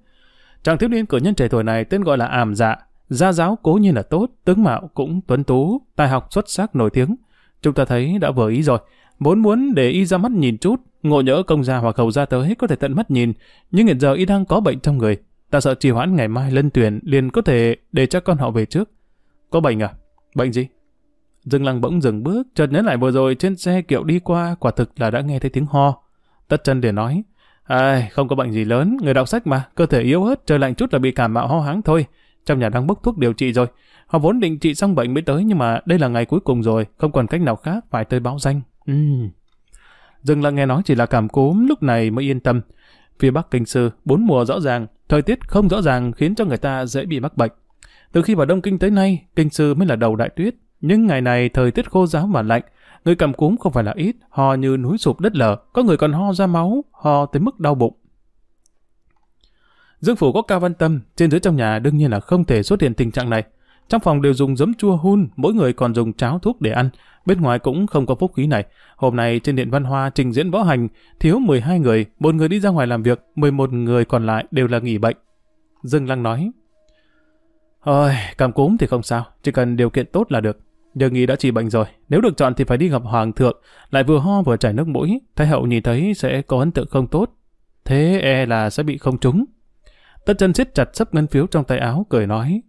Chàng thiếu niên cử nhân trẻ tuổi này tên gọi là Ảm Dạ, gia giáo cố nhiên là tốt, tướng mạo cũng tuấn tú, tài học xuất sắc nổi tiếng. Chúng ta thấy đã vừa ý rồi, vốn muốn để y ra mắt nhìn chút, ngộ nhỡ công gia hoặc hầu gia tới có thể tận mắt nhìn, nhưng hiện giờ y đang có bệnh trong người, Ta sợ trì hoãn ngày mai lân tuyển liền có thể để cho con họ về trước. Có bệnh à? Bệnh gì? Dương Lăng bỗng dừng bước, chợt nhớ lại vừa rồi trên xe kiệu đi qua, quả thực là đã nghe thấy tiếng ho. Tất chân để nói, Ai, không có bệnh gì lớn, người đọc sách mà, cơ thể yếu ớt, trời lạnh chút là bị cảm mạo ho háng thôi. Trong nhà đang bốc thuốc điều trị rồi. Họ vốn định trị xong bệnh mới tới nhưng mà đây là ngày cuối cùng rồi, không còn cách nào khác, phải tới báo danh. Uhm. Dương là nghe nói chỉ là cảm cúm, lúc này mới yên tâm. Phía Bắc Kinh Sư, bốn mùa rõ ràng, thời tiết không rõ ràng khiến cho người ta dễ bị mắc bệnh. Từ khi vào Đông Kinh tới nay, Kinh Sư mới là đầu đại tuyết, nhưng ngày này thời tiết khô giáo và lạnh, người cảm cúm không phải là ít, ho như núi sụp đất lở, có người còn ho ra máu, ho tới mức đau bụng. Dương Phủ có Cao Văn Tâm, trên dưới trong nhà đương nhiên là không thể xuất hiện tình trạng này. Trong phòng đều dùng giấm chua hun, mỗi người còn dùng cháo thuốc để ăn. Bên ngoài cũng không có phúc khí này. Hôm nay trên điện văn hoa trình diễn võ hành, thiếu 12 người, một người đi ra ngoài làm việc, 11 người còn lại đều là nghỉ bệnh. Dương Lăng nói, Ôi, cảm cúm thì không sao, chỉ cần điều kiện tốt là được. giờ nghĩ đã trị bệnh rồi, nếu được chọn thì phải đi gặp hoàng thượng, lại vừa ho vừa chảy nước mũi, thái hậu nhìn thấy sẽ có ấn tượng không tốt. Thế e là sẽ bị không trúng. Tất chân siết chặt sấp ngân phiếu trong tay áo, cười nói,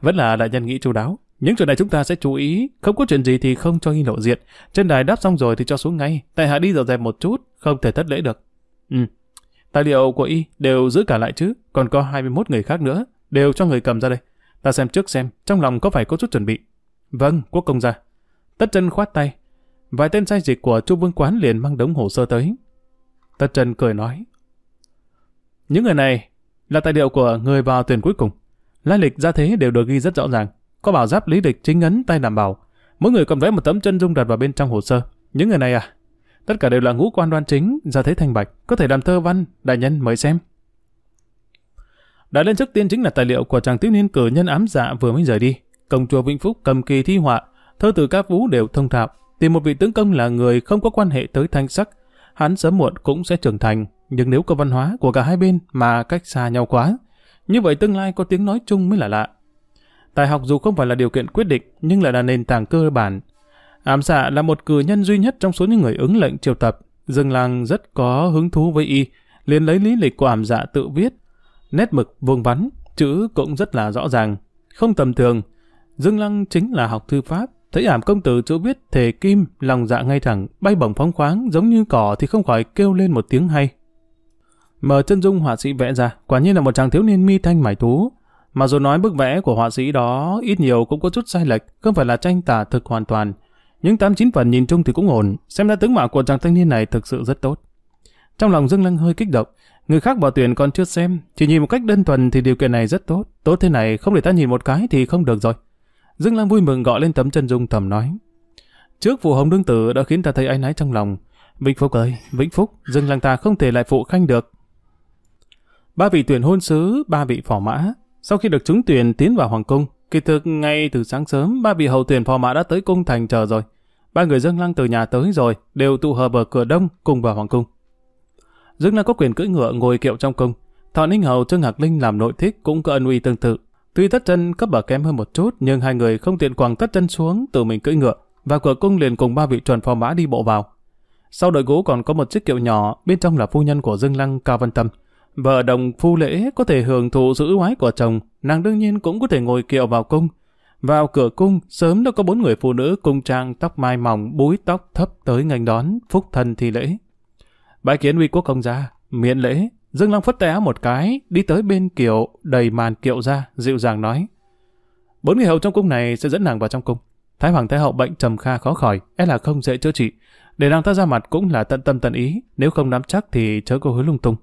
vẫn là đại nhân nghĩ chu đáo. Những chuyện này chúng ta sẽ chú ý, không có chuyện gì thì không cho y lộ diện. Trên đài đáp xong rồi thì cho xuống ngay, tại hạ đi dọn dẹp một chút, không thể thất lễ được. Ừ, tài liệu của y đều giữ cả lại chứ, còn có 21 người khác nữa, đều cho người cầm ra đây. Ta xem trước xem, trong lòng có phải có chút chuẩn bị. Vâng, quốc công gia. Tất chân khoát tay. Vài tên sai dịch của Chu Vương Quán liền mang đống hồ sơ tới. Tất chân cười nói. Những người này là tài liệu của người vào tuyển cuối cùng. Lai lịch ra thế đều được ghi rất rõ ràng. Có bảo giáp lý địch chính ấn tay đảm bảo. Mỗi người còn vẽ một tấm chân dung đặt vào bên trong hồ sơ. Những người này à? Tất cả đều là ngũ quan đoan chính, ra thế thanh bạch, có thể làm thơ văn, đại nhân mời xem. Đã lên trước tiên chính là tài liệu của chàng thiếu niên cử nhân ám dạ vừa mới rời đi. Công chúa Vĩnh Phúc cầm kỳ thi họa, thơ từ các vũ đều thông thạo. Tìm một vị tướng công là người không có quan hệ tới thanh sắc, hắn sớm muộn cũng sẽ trưởng thành. Nhưng nếu có văn hóa của cả hai bên mà cách xa nhau quá, như vậy tương lai có tiếng nói chung mới là lạ. Tài học dù không phải là điều kiện quyết định, nhưng lại là nền tảng cơ bản. Ám xạ là một cử nhân duy nhất trong số những người ứng lệnh triều tập. Dương Lăng rất có hứng thú với y, liền lấy lý lịch của ảm dạ tự viết. Nét mực vuông vắn, chữ cũng rất là rõ ràng. Không tầm thường, Dương Lăng chính là học thư pháp. Thấy ảm công tử chữ viết thể kim, lòng dạ ngay thẳng, bay bổng phóng khoáng, giống như cỏ thì không khỏi kêu lên một tiếng hay. Mở chân dung họa sĩ vẽ ra, quả nhiên là một chàng thiếu niên mi thanh mải tú, mà dù nói bức vẽ của họa sĩ đó ít nhiều cũng có chút sai lệch, không phải là tranh tả thực hoàn toàn. Nhưng tám chín phần nhìn chung thì cũng ổn, xem ra tướng mạo của chàng thanh niên này thực sự rất tốt. Trong lòng Dương Lăng hơi kích động, người khác vào tuyển còn chưa xem, chỉ nhìn một cách đơn thuần thì điều kiện này rất tốt. Tốt thế này không để ta nhìn một cái thì không được rồi. Dương Lăng vui mừng gọi lên tấm chân dung thầm nói. Trước phụ hồng đương tử đã khiến ta thấy áy náy trong lòng. Vĩnh Phúc ơi, Vĩnh Phúc, Dương Lăng ta không thể lại phụ khanh được. Ba vị tuyển hôn sứ, ba vị phò mã, sau khi được trúng tuyển tiến vào hoàng cung, kỳ thực ngay từ sáng sớm ba vị hậu tuyển phò mã đã tới cung thành chờ rồi. Ba người Dương Lăng từ nhà tới rồi, đều tụ hợp ở cửa đông cùng vào hoàng cung. Dương Lăng có quyền cưỡi ngựa ngồi kiệu trong cung. Thọ Ninh Hầu Trương Hạc Linh làm nội thích cũng có ân uy tương tự. Tuy tất chân cấp bậc kém hơn một chút, nhưng hai người không tiện quàng tất chân xuống tự mình cưỡi ngựa, và cửa cung liền cùng ba vị chuẩn phò mã đi bộ vào. Sau đội gỗ còn có một chiếc kiệu nhỏ, bên trong là phu nhân của Dương Lăng Cao Văn Tâm. Vợ đồng phu lễ có thể hưởng thụ sự ưu ái của chồng, nàng đương nhiên cũng có thể ngồi kiệu vào cung. Vào cửa cung, sớm đã có bốn người phụ nữ cung trang tóc mai mỏng, búi tóc thấp tới ngành đón, phúc thân thi lễ. Bái kiến uy quốc công gia, miễn lễ, Dương Long phất tay áo một cái, đi tới bên kiệu, đầy màn kiệu ra, dịu dàng nói. Bốn người hầu trong cung này sẽ dẫn nàng vào trong cung. Thái Hoàng Thái Hậu bệnh trầm kha khó khỏi, e là không dễ chữa trị. Để nàng ta ra mặt cũng là tận tâm tận ý, nếu không nắm chắc thì chớ có hứa lung tung.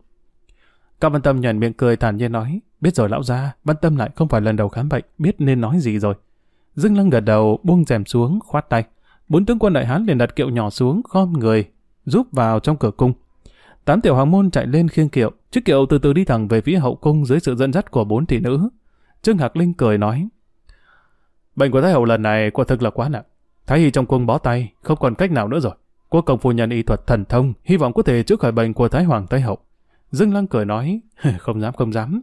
Cao Văn Tâm nhận miệng cười thản nhiên nói, biết rồi lão gia, Văn Tâm lại không phải lần đầu khám bệnh, biết nên nói gì rồi. Dương Lăng gật đầu, buông rèm xuống, khoát tay. Bốn tướng quân đại hán liền đặt kiệu nhỏ xuống, khom người, giúp vào trong cửa cung. Tám tiểu hoàng môn chạy lên khiêng kiệu, chiếc kiệu từ từ đi thẳng về phía hậu cung dưới sự dẫn dắt của bốn thị nữ. Trương Hạc Linh cười nói, bệnh của Thái hậu lần này quả thực là quá nặng. Thái y trong cung bó tay, không còn cách nào nữa rồi. Quốc công phu nhân y thuật thần thông, hy vọng có thể chữa khỏi bệnh của Thái Hoàng Thái hậu. Dương Lăng cười nói, không dám không dám.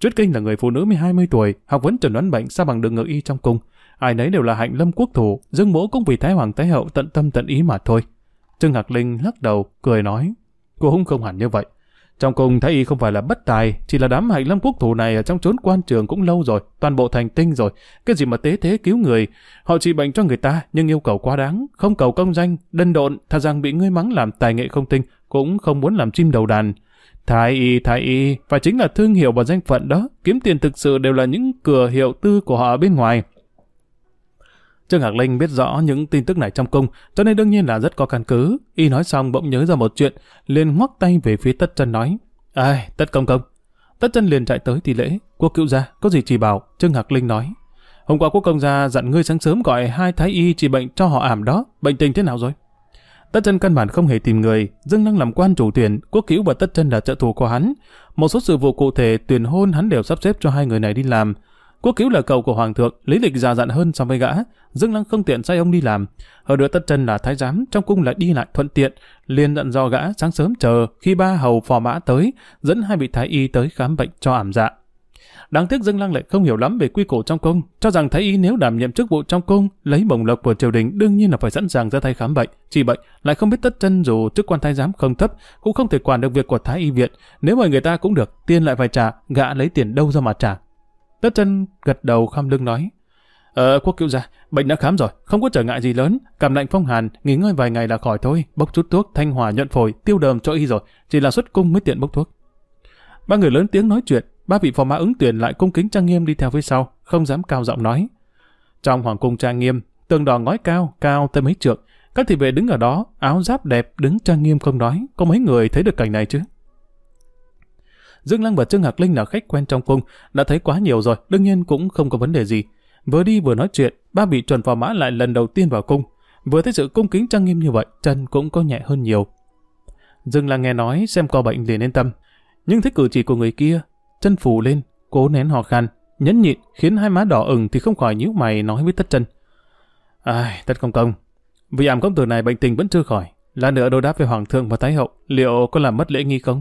Tuyết Kinh là người phụ nữ mới 20 tuổi, học vấn trần đoán bệnh sao bằng được ngự y trong cung. Ai nấy đều là hạnh lâm quốc thủ, Dương Mỗ cũng vì Thái Hoàng Thái hậu tận tâm tận ý mà thôi. Trương Hạc Linh lắc đầu, cười nói, cô cũng không hẳn như vậy. Trong cung Thái Y không phải là bất tài, chỉ là đám hạnh lâm quốc thủ này ở trong chốn quan trường cũng lâu rồi, toàn bộ thành tinh rồi. Cái gì mà tế thế cứu người, họ trị bệnh cho người ta nhưng yêu cầu quá đáng, không cầu công danh, đân độn, thà rằng bị ngươi mắng làm tài nghệ không tinh, cũng không muốn làm chim đầu đàn. Thái y, thái y, phải chính là thương hiệu và danh phận đó, kiếm tiền thực sự đều là những cửa hiệu tư của họ ở bên ngoài. Trương Hạc Linh biết rõ những tin tức này trong cung, cho nên đương nhiên là rất có căn cứ. Y nói xong bỗng nhớ ra một chuyện, liền ngoắc tay về phía Tất Chân nói, Ai, Tất Công Công. Tất Chân liền chạy tới thì lễ, quốc cựu gia, có gì chỉ bảo, Trương Hạc Linh nói. Hôm qua quốc công gia dặn ngươi sáng sớm gọi hai thái y trị bệnh cho họ ảm đó, bệnh tình thế nào rồi? Tất chân căn bản không hề tìm người, Dương năng làm quan chủ tuyển, quốc cứu và Tất chân là trợ thủ của hắn. Một số sự vụ cụ thể tuyển hôn hắn đều sắp xếp cho hai người này đi làm. Quốc cứu là cậu của Hoàng thượng, lý lịch già dặn hơn so với gã. Dương năng không tiện sai ông đi làm. Hơn nữa Tất chân là thái giám, trong cung lại đi lại thuận tiện. liền dặn do gã sáng sớm chờ khi ba hầu phò mã tới, dẫn hai vị thái y tới khám bệnh cho ảm dạ. Đáng tiếc Dương Lăng lại không hiểu lắm về quy củ trong cung, cho rằng thái y nếu đảm nhiệm chức vụ trong cung, lấy bổng lộc của triều đình đương nhiên là phải sẵn sàng ra tay khám bệnh, trị bệnh, lại không biết tất chân dù chức quan thái giám không thấp, cũng không thể quản được việc của thái y viện, nếu mời người ta cũng được, tiền lại phải trả, gã lấy tiền đâu ra mà trả. Tất chân gật đầu khăm lưng nói, Ờ, quốc cứu gia, bệnh đã khám rồi, không có trở ngại gì lớn, cảm lạnh phong hàn, nghỉ ngơi vài ngày là khỏi thôi, bốc chút thuốc, thanh hòa nhuận phổi, tiêu đờm cho y rồi, chỉ là xuất cung mới tiện bốc thuốc. Ba người lớn tiếng nói chuyện, ba vị phò mã ứng tuyển lại cung kính trang nghiêm đi theo phía sau, không dám cao giọng nói. Trong hoàng cung trang nghiêm, tường đỏ ngói cao, cao tới mấy trượng, các thị vệ đứng ở đó, áo giáp đẹp, đứng trang nghiêm không nói, có mấy người thấy được cảnh này chứ? Dương Lăng và Trương Hạc Linh là khách quen trong cung, đã thấy quá nhiều rồi, đương nhiên cũng không có vấn đề gì. Vừa đi vừa nói chuyện, ba vị chuẩn phò mã lại lần đầu tiên vào cung. Vừa thấy sự cung kính trang nghiêm như vậy, chân cũng có nhẹ hơn nhiều. Dương Lăng nghe nói xem co bệnh liền yên tâm, nhưng thấy cử chỉ của người kia, chân phủ lên, cố nén ho khan, nhẫn nhịn khiến hai má đỏ ửng thì không khỏi nhíu mày nói với tất chân. Ai, tất công công, vì ảm công tử này bệnh tình vẫn chưa khỏi, là nữa đối đáp với hoàng thượng và thái hậu, liệu có làm mất lễ nghi không?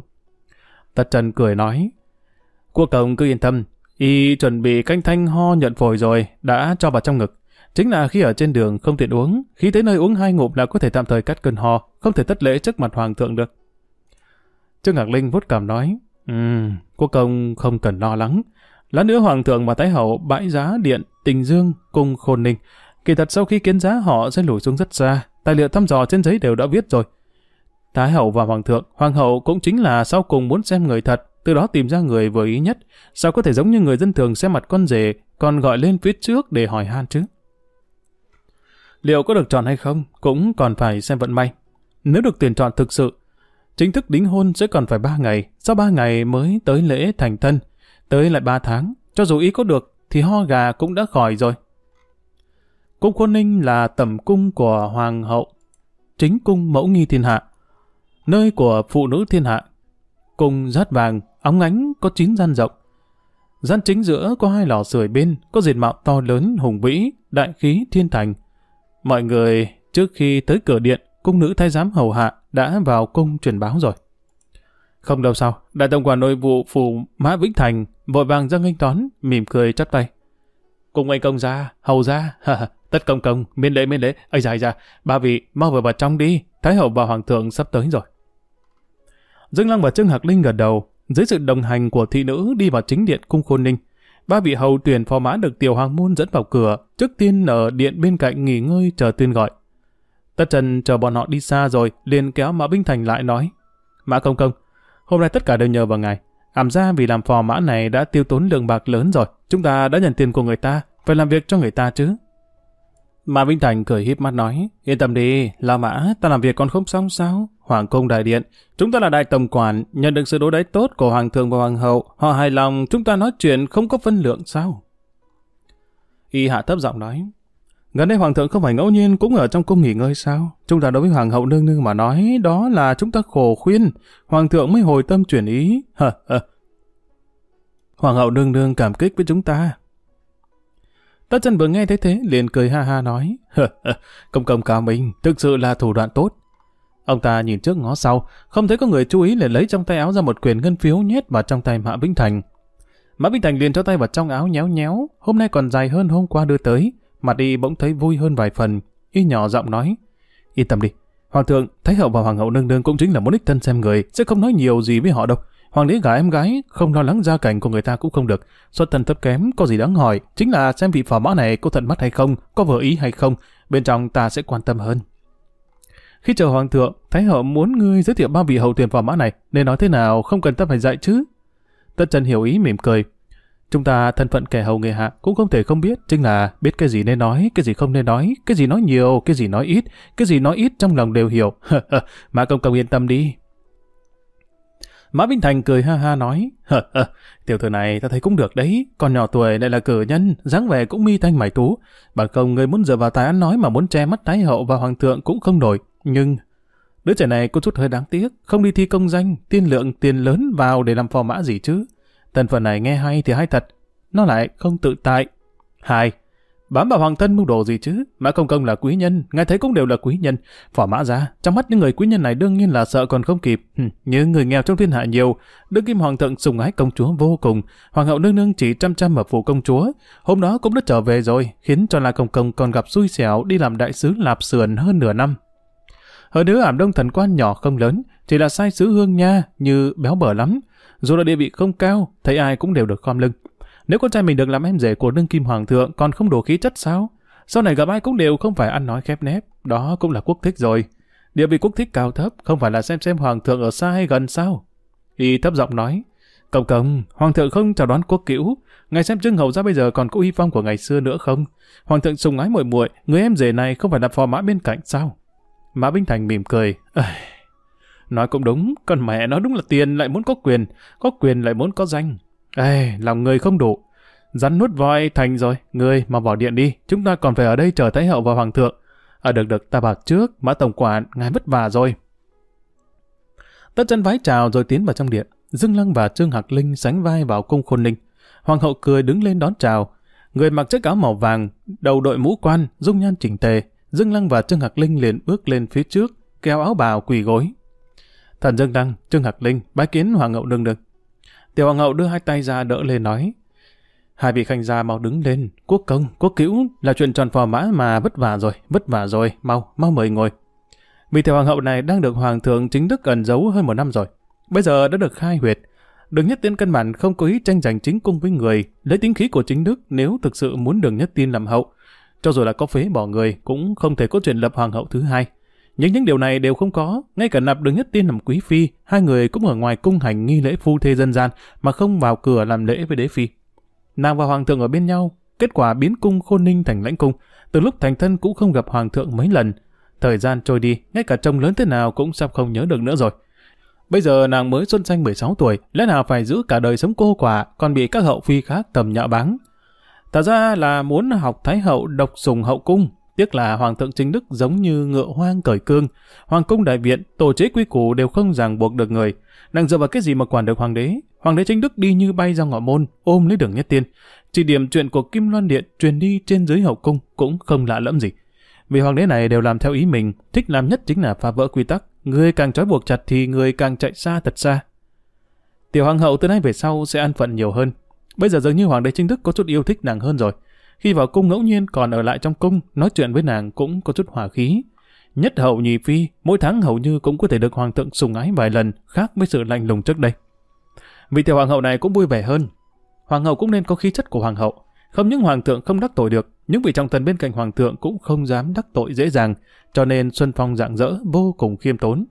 Tất chân cười nói, quốc công cứ yên tâm, y chuẩn bị canh thanh ho nhận phổi rồi, đã cho vào trong ngực. Chính là khi ở trên đường không tiện uống, khi tới nơi uống hai ngụm là có thể tạm thời cắt cơn ho, không thể tất lễ trước mặt hoàng thượng được. Trương Ngạc Linh vút cảm nói, Ừm, quốc công không cần lo lắng. Lát nữa Hoàng thượng và Thái hậu bãi giá điện Tình Dương cùng Khôn Ninh. Kỳ thật sau khi kiến giá họ sẽ lùi xuống rất xa. Tài liệu thăm dò trên giấy đều đã viết rồi. Thái hậu và Hoàng thượng, Hoàng hậu cũng chính là sau cùng muốn xem người thật, từ đó tìm ra người vừa ý nhất. Sao có thể giống như người dân thường xem mặt con rể, còn gọi lên phía trước để hỏi han chứ? Liệu có được chọn hay không, cũng còn phải xem vận may. Nếu được tuyển chọn thực sự, Chính thức đính hôn sẽ còn phải 3 ngày, sau 3 ngày mới tới lễ thành thân. Tới lại 3 tháng, cho dù ý có được thì ho gà cũng đã khỏi rồi. Cung Khôn Ninh là tẩm cung của Hoàng hậu, chính cung mẫu nghi thiên hạ, nơi của phụ nữ thiên hạ. Cung rát vàng, óng ánh, có chín gian rộng. Gian chính giữa có hai lò sưởi bên, có diện mạo to lớn, hùng vĩ, đại khí, thiên thành. Mọi người trước khi tới cửa điện, cung nữ thái giám hầu hạ đã vào cung truyền báo rồi. Không lâu sau, đại tổng quản nội vụ phủ Mã Vĩnh Thành vội vàng ra nghênh đón, mỉm cười chắp tay. Cùng anh công gia, hầu gia, Tất công công, miên lễ miên lễ, ây dài ra, ba vị, mau vào vào trong đi, Thái hậu và Hoàng thượng sắp tới rồi. Dương Lăng và Trương Hạc Linh gật đầu, dưới sự đồng hành của thị nữ đi vào chính điện cung khôn ninh. Ba vị hầu tuyển phò mã được tiểu hoàng môn dẫn vào cửa, trước tiên ở điện bên cạnh nghỉ ngơi chờ tuyên gọi. Tất Trần chờ bọn họ đi xa rồi, liền kéo Mã Binh Thành lại nói. Mã Công Công, hôm nay tất cả đều nhờ vào ngài. Ảm ra vì làm phò mã này đã tiêu tốn lượng bạc lớn rồi, chúng ta đã nhận tiền của người ta, phải làm việc cho người ta chứ. Mã Vinh Thành cười híp mắt nói, yên tâm đi, La Mã, ta làm việc còn không xong sao? Hoàng cung đại điện, chúng ta là đại tổng quản, nhận được sự đối đãi tốt của Hoàng thượng và Hoàng hậu, họ hài lòng, chúng ta nói chuyện không có phân lượng sao? Y hạ thấp giọng nói, Gần đây Hoàng thượng không phải ngẫu nhiên cũng ở trong cung nghỉ ngơi sao? Chúng ta đối với Hoàng hậu nương nương mà nói đó là chúng ta khổ khuyên. Hoàng thượng mới hồi tâm chuyển ý. Hờ, hờ. Hoàng hậu nương nương cảm kích với chúng ta. Tất chân vừa nghe thấy thế liền cười ha ha nói. Hờ, hờ. Công công cao minh, thực sự là thủ đoạn tốt. Ông ta nhìn trước ngó sau, không thấy có người chú ý liền lấy trong tay áo ra một quyền ngân phiếu nhét vào trong tay Mã Vĩnh Thành. Mã Vĩnh Thành liền cho tay vào trong áo nhéo nhéo, hôm nay còn dài hơn hôm qua đưa tới. Mặt đi bỗng thấy vui hơn vài phần, y nhỏ giọng nói, yên tâm đi, Hoàng thượng, Thái hậu và Hoàng hậu nương nương cũng chính là muốn đích thân xem người, sẽ không nói nhiều gì với họ đâu. Hoàng đế gả em gái, không lo lắng gia cảnh của người ta cũng không được. Xuất thân thấp kém, có gì đáng hỏi, chính là xem vị phò mã này có thuận mắt hay không, có vừa ý hay không, bên trong ta sẽ quan tâm hơn. Khi chờ Hoàng thượng, Thái hậu muốn ngươi giới thiệu ba vị hậu tuyển phò mã này, nên nói thế nào không cần ta phải dạy chứ. Tất Trần hiểu ý mỉm cười, Chúng ta thân phận kẻ hầu người hạ cũng không thể không biết, chính là biết cái gì nên nói, cái gì không nên nói, cái gì nói nhiều, cái gì nói ít, cái gì nói ít trong lòng đều hiểu. Mã Công Công yên tâm đi. Mã Vinh Thành cười ha ha nói, tiểu thư này ta thấy cũng được đấy, còn nhỏ tuổi lại là cử nhân, dáng vẻ cũng mi thanh mải tú. Bản công người muốn dựa vào tài ăn nói mà muốn che mắt Thái hậu và Hoàng thượng cũng không nổi, nhưng... Đứa trẻ này có chút hơi đáng tiếc, không đi thi công danh, tiên lượng tiền lớn vào để làm phò mã gì chứ. Thân phận này nghe hay thì hay thật, nó lại không tự tại. Hai, bám vào hoàng thân mưu đồ gì chứ? Mã Công Công là quý nhân, ngài thấy cũng đều là quý nhân. Phỏ mã ra, trong mắt những người quý nhân này đương nhiên là sợ còn không kịp. Hừ, như người nghèo trong thiên hạ nhiều, Đức Kim Hoàng thượng sùng ái công chúa vô cùng. Hoàng hậu nương nương chỉ chăm chăm ở phủ công chúa. Hôm đó cũng đã trở về rồi, khiến cho La Công Công còn gặp xui xẻo đi làm đại sứ Lạp Sườn hơn nửa năm. Hơn nữa ảm đông thần quan nhỏ không lớn, chỉ là sai sứ hương nha, như béo bở lắm. Dù là địa vị không cao, thấy ai cũng đều được khom lưng. Nếu con trai mình được làm em rể của đương kim hoàng thượng còn không đủ khí chất sao? Sau này gặp ai cũng đều không phải ăn nói khép nép, đó cũng là quốc thích rồi. Địa vị quốc thích cao thấp không phải là xem xem hoàng thượng ở xa hay gần sao? Y thấp giọng nói, Công công, hoàng thượng không chào đón quốc cữu, ngài xem trưng hầu ra bây giờ còn có uy phong của ngày xưa nữa không? Hoàng thượng sùng ái muội muội, người em rể này không phải là phò mã bên cạnh sao? Mã Binh Thành mỉm cười, Nói cũng đúng, con mẹ nó đúng là tiền lại muốn có quyền, có quyền lại muốn có danh. Ê, lòng người không đủ. Rắn nuốt voi thành rồi, người mà vào điện đi, chúng ta còn phải ở đây chờ Thái Hậu và Hoàng thượng. À được được, ta bảo trước, Mã Tổng Quản, ngài vất vả rồi. Tất chân vái chào rồi tiến vào trong điện. Dương Lăng và Trương Hạc Linh sánh vai vào cung khôn ninh. Hoàng hậu cười đứng lên đón chào. Người mặc chiếc áo màu vàng, đầu đội mũ quan, dung nhan chỉnh tề. Dương Lăng và Trương Hạc Linh liền bước lên phía trước, kéo áo bào quỳ gối, Thần Dương Đăng, Trương Hạc Linh, bái kiến Hoàng hậu đương đương. Tiểu Hoàng hậu đưa hai tay ra đỡ lên nói. Hai vị khanh gia mau đứng lên, quốc công, quốc cữu là chuyện tròn phò mã mà vất vả rồi, vất vả rồi, mau, mau mời ngồi. vì tiểu hoàng hậu này đang được hoàng thượng chính thức ẩn giấu hơn một năm rồi. Bây giờ đã được khai huyệt. Đường Nhất Tiên căn bản không có ý tranh giành chính cung với người, lấy tính khí của chính đức nếu thực sự muốn Đường Nhất Tiên làm hậu. Cho dù là có phế bỏ người, cũng không thể có chuyện lập hoàng hậu thứ hai. Nhưng những điều này đều không có, ngay cả nạp đường nhất tiên làm quý phi, hai người cũng ở ngoài cung hành nghi lễ phu thê dân gian mà không vào cửa làm lễ với đế phi. Nàng và hoàng thượng ở bên nhau, kết quả biến cung khôn ninh thành lãnh cung, từ lúc thành thân cũng không gặp hoàng thượng mấy lần. Thời gian trôi đi, ngay cả trông lớn thế nào cũng sắp không nhớ được nữa rồi. Bây giờ nàng mới xuân xanh 16 tuổi, lẽ nào phải giữ cả đời sống cô quả, còn bị các hậu phi khác tầm nhạo báng. Thật ra là muốn học Thái hậu độc sùng hậu cung, Tiếc là Hoàng thượng chính đức giống như ngựa hoang cởi cương. Hoàng cung đại viện, tổ chế quy củ đều không ràng buộc được người. Nàng dựa vào cái gì mà quản được hoàng đế? Hoàng đế chính đức đi như bay ra ngõ môn, ôm lấy đường nhất tiên. Chỉ điểm chuyện của Kim Loan Điện truyền đi trên dưới hậu cung cũng không lạ lẫm gì. Vì hoàng đế này đều làm theo ý mình, thích làm nhất chính là phá vỡ quy tắc. Người càng trói buộc chặt thì người càng chạy xa thật xa. Tiểu hoàng hậu từ nay về sau sẽ ăn phận nhiều hơn. Bây giờ dường như hoàng đế chính đức có chút yêu thích nàng hơn rồi khi vào cung ngẫu nhiên còn ở lại trong cung, nói chuyện với nàng cũng có chút hòa khí. Nhất hậu nhì phi, mỗi tháng hầu như cũng có thể được hoàng thượng sùng ái vài lần, khác với sự lạnh lùng trước đây. Vị tiểu hoàng hậu này cũng vui vẻ hơn. Hoàng hậu cũng nên có khí chất của hoàng hậu. Không những hoàng thượng không đắc tội được, những vị trọng thần bên cạnh hoàng thượng cũng không dám đắc tội dễ dàng, cho nên Xuân Phong dạng dỡ vô cùng khiêm tốn.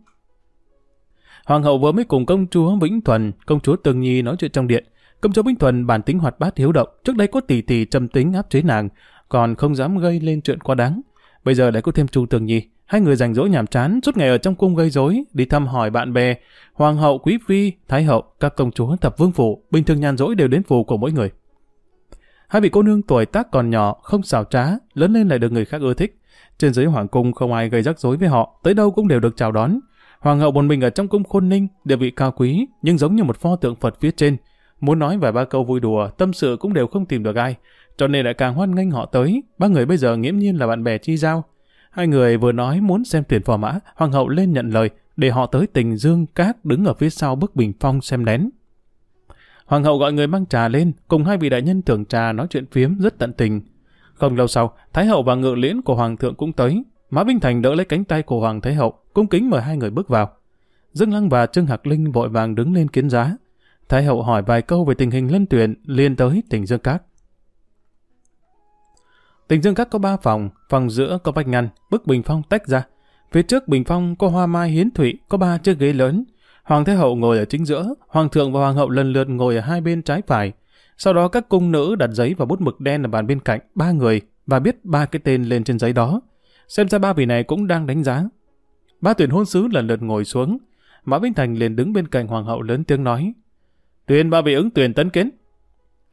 Hoàng hậu vừa mới cùng công chúa Vĩnh Thuần, công chúa Tường Nhi nói chuyện trong điện. Công chúa Minh Thuần bản tính hoạt bát hiếu động, trước đây có tỷ tỷ trầm tính áp chế nàng, còn không dám gây lên chuyện quá đáng. Bây giờ lại có thêm Chu Tường Nhi, hai người rảnh rỗi nhàm chán, suốt ngày ở trong cung gây rối, đi thăm hỏi bạn bè, hoàng hậu, quý phi, thái hậu, các công chúa thập vương phủ, bình thường nhàn rỗi đều đến phủ của mỗi người. Hai vị cô nương tuổi tác còn nhỏ, không xảo trá, lớn lên lại được người khác ưa thích. Trên dưới hoàng cung không ai gây rắc rối với họ, tới đâu cũng đều được chào đón. Hoàng hậu một mình ở trong cung khôn ninh, địa vị cao quý, nhưng giống như một pho tượng Phật phía trên. Muốn nói vài ba câu vui đùa, tâm sự cũng đều không tìm được ai, cho nên lại càng hoan nghênh họ tới. Ba người bây giờ nghiễm nhiên là bạn bè chi giao. Hai người vừa nói muốn xem tuyển phò mã, hoàng hậu lên nhận lời, để họ tới tình dương cát đứng ở phía sau bức bình phong xem nén. Hoàng hậu gọi người mang trà lên, cùng hai vị đại nhân thưởng trà nói chuyện phiếm rất tận tình. Không lâu sau, Thái hậu và ngự liễn của Hoàng thượng cũng tới. Mã Vinh Thành đỡ lấy cánh tay của Hoàng Thái hậu, cung kính mời hai người bước vào. Dương Lăng và Trương Hạc Linh vội vàng đứng lên kiến giá. Thái hậu hỏi vài câu về tình hình lân tuyển, liên tới tỉnh Dương Các. Tỉnh Dương Các có ba phòng, phòng giữa có vách ngăn, bức bình phong tách ra. Phía trước bình phong có hoa mai hiến thụy, có ba chiếc ghế lớn. Hoàng Thái Hậu ngồi ở chính giữa, Hoàng thượng và Hoàng hậu lần lượt ngồi ở hai bên trái phải. Sau đó các cung nữ đặt giấy và bút mực đen ở bàn bên cạnh, ba người, và viết ba cái tên lên trên giấy đó. Xem ra ba vị này cũng đang đánh giá. Ba tuyển hôn sứ lần lượt ngồi xuống. Mã Vinh Thành liền đứng bên cạnh Hoàng hậu lớn tiếng nói. Tuyển ba vị ứng tuyển tấn kiến.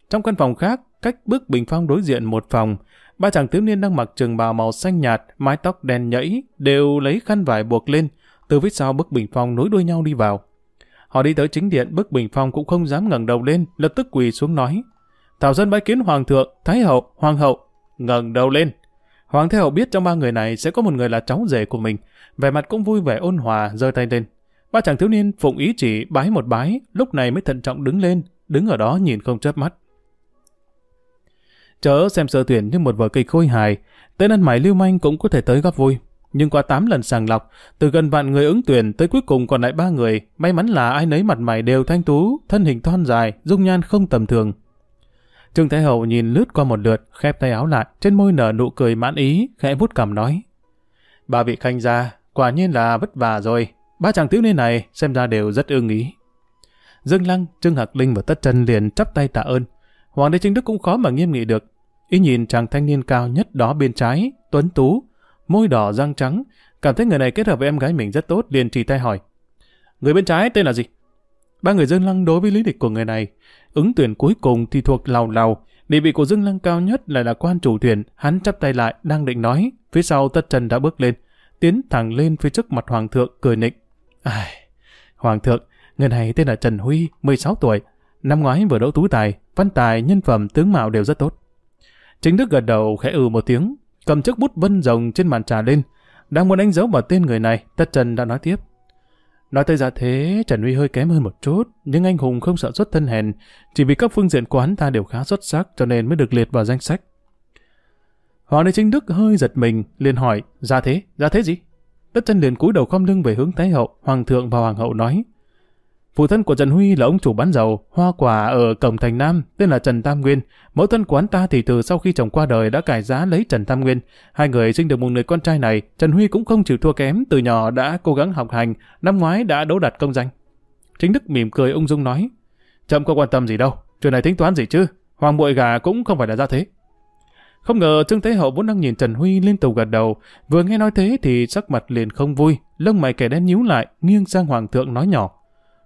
Trong căn phòng khác, cách bức bình phong đối diện một phòng, ba chàng thiếu niên đang mặc trường bào màu xanh nhạt, mái tóc đen nhẫy, đều lấy khăn vải buộc lên, từ phía sau bức bình phong nối đuôi nhau đi vào. Họ đi tới chính điện, bức bình phong cũng không dám ngẩng đầu lên, lập tức quỳ xuống nói. Thảo dân bái kiến hoàng thượng, thái hậu, hoàng hậu, ngẩng đầu lên. Hoàng thái hậu biết trong ba người này sẽ có một người là cháu rể của mình, vẻ mặt cũng vui vẻ ôn hòa, giơ tay lên. Ba chàng thiếu niên phụng ý chỉ bái một bái, lúc này mới thận trọng đứng lên, đứng ở đó nhìn không chớp mắt. Chớ xem sơ tuyển như một vở kịch khôi hài, tên ăn mày lưu manh cũng có thể tới góp vui. Nhưng qua 8 lần sàng lọc, từ gần vạn người ứng tuyển tới cuối cùng còn lại ba người, may mắn là ai nấy mặt mày đều thanh tú, thân hình thon dài, dung nhan không tầm thường. Trương Thái Hậu nhìn lướt qua một lượt, khép tay áo lại, trên môi nở nụ cười mãn ý, khẽ vút cằm nói. Ba vị khanh gia, quả nhiên là vất vả rồi. Ba chàng thiếu niên này xem ra đều rất ưng ý. Dương Lăng, Trương Hạc Linh và Tất Trân liền chắp tay tạ ơn. Hoàng đế Chính Đức cũng khó mà nghiêm nghị được. Ý nhìn chàng thanh niên cao nhất đó bên trái, tuấn tú, môi đỏ răng trắng, cảm thấy người này kết hợp với em gái mình rất tốt, liền chỉ tay hỏi. Người bên trái tên là gì? Ba người Dương Lăng đối với lý lịch của người này, ứng tuyển cuối cùng thì thuộc lào lào, địa vị của Dương Lăng cao nhất lại là quan chủ thuyền, hắn chắp tay lại, đang định nói, phía sau Tất Trần đã bước lên, tiến thẳng lên phía trước mặt Hoàng thượng, cười nịnh. Ai... Hoàng thượng, người này tên là Trần Huy, 16 tuổi, năm ngoái vừa đỗ tú tài, văn tài, nhân phẩm, tướng mạo đều rất tốt. Chính Đức gật đầu khẽ ừ một tiếng, cầm chiếc bút vân rồng trên bàn trà lên, đang muốn đánh dấu vào tên người này, Tất Trần đã nói tiếp. Nói tới ra thế, Trần Huy hơi kém hơn một chút, nhưng anh Hùng không sợ xuất thân hèn, chỉ vì các phương diện của hắn ta đều khá xuất sắc cho nên mới được liệt vào danh sách. Hoàng đế chính Đức hơi giật mình, liền hỏi, ra thế, ra thế gì? Tất chân liền cúi đầu khom lưng về hướng Thái hậu, Hoàng thượng và Hoàng hậu nói, Phụ thân của Trần Huy là ông chủ bán dầu, hoa quả ở cổng thành Nam, tên là Trần Tam Nguyên. Mẫu thân của ta thì từ sau khi chồng qua đời đã cải giá lấy Trần Tam Nguyên. Hai người sinh được một người con trai này, Trần Huy cũng không chịu thua kém, từ nhỏ đã cố gắng học hành, năm ngoái đã đấu đạt công danh. Chính Đức mỉm cười ung dung nói, chậm có quan tâm gì đâu, chuyện này tính toán gì chứ, hoàng bội gà cũng không phải là ra thế. Không ngờ Trương Thế Hậu vốn đang nhìn Trần Huy liên tục gật đầu, vừa nghe nói thế thì sắc mặt liền không vui, lông mày kẻ đen nhíu lại, nghiêng sang Hoàng thượng nói nhỏ.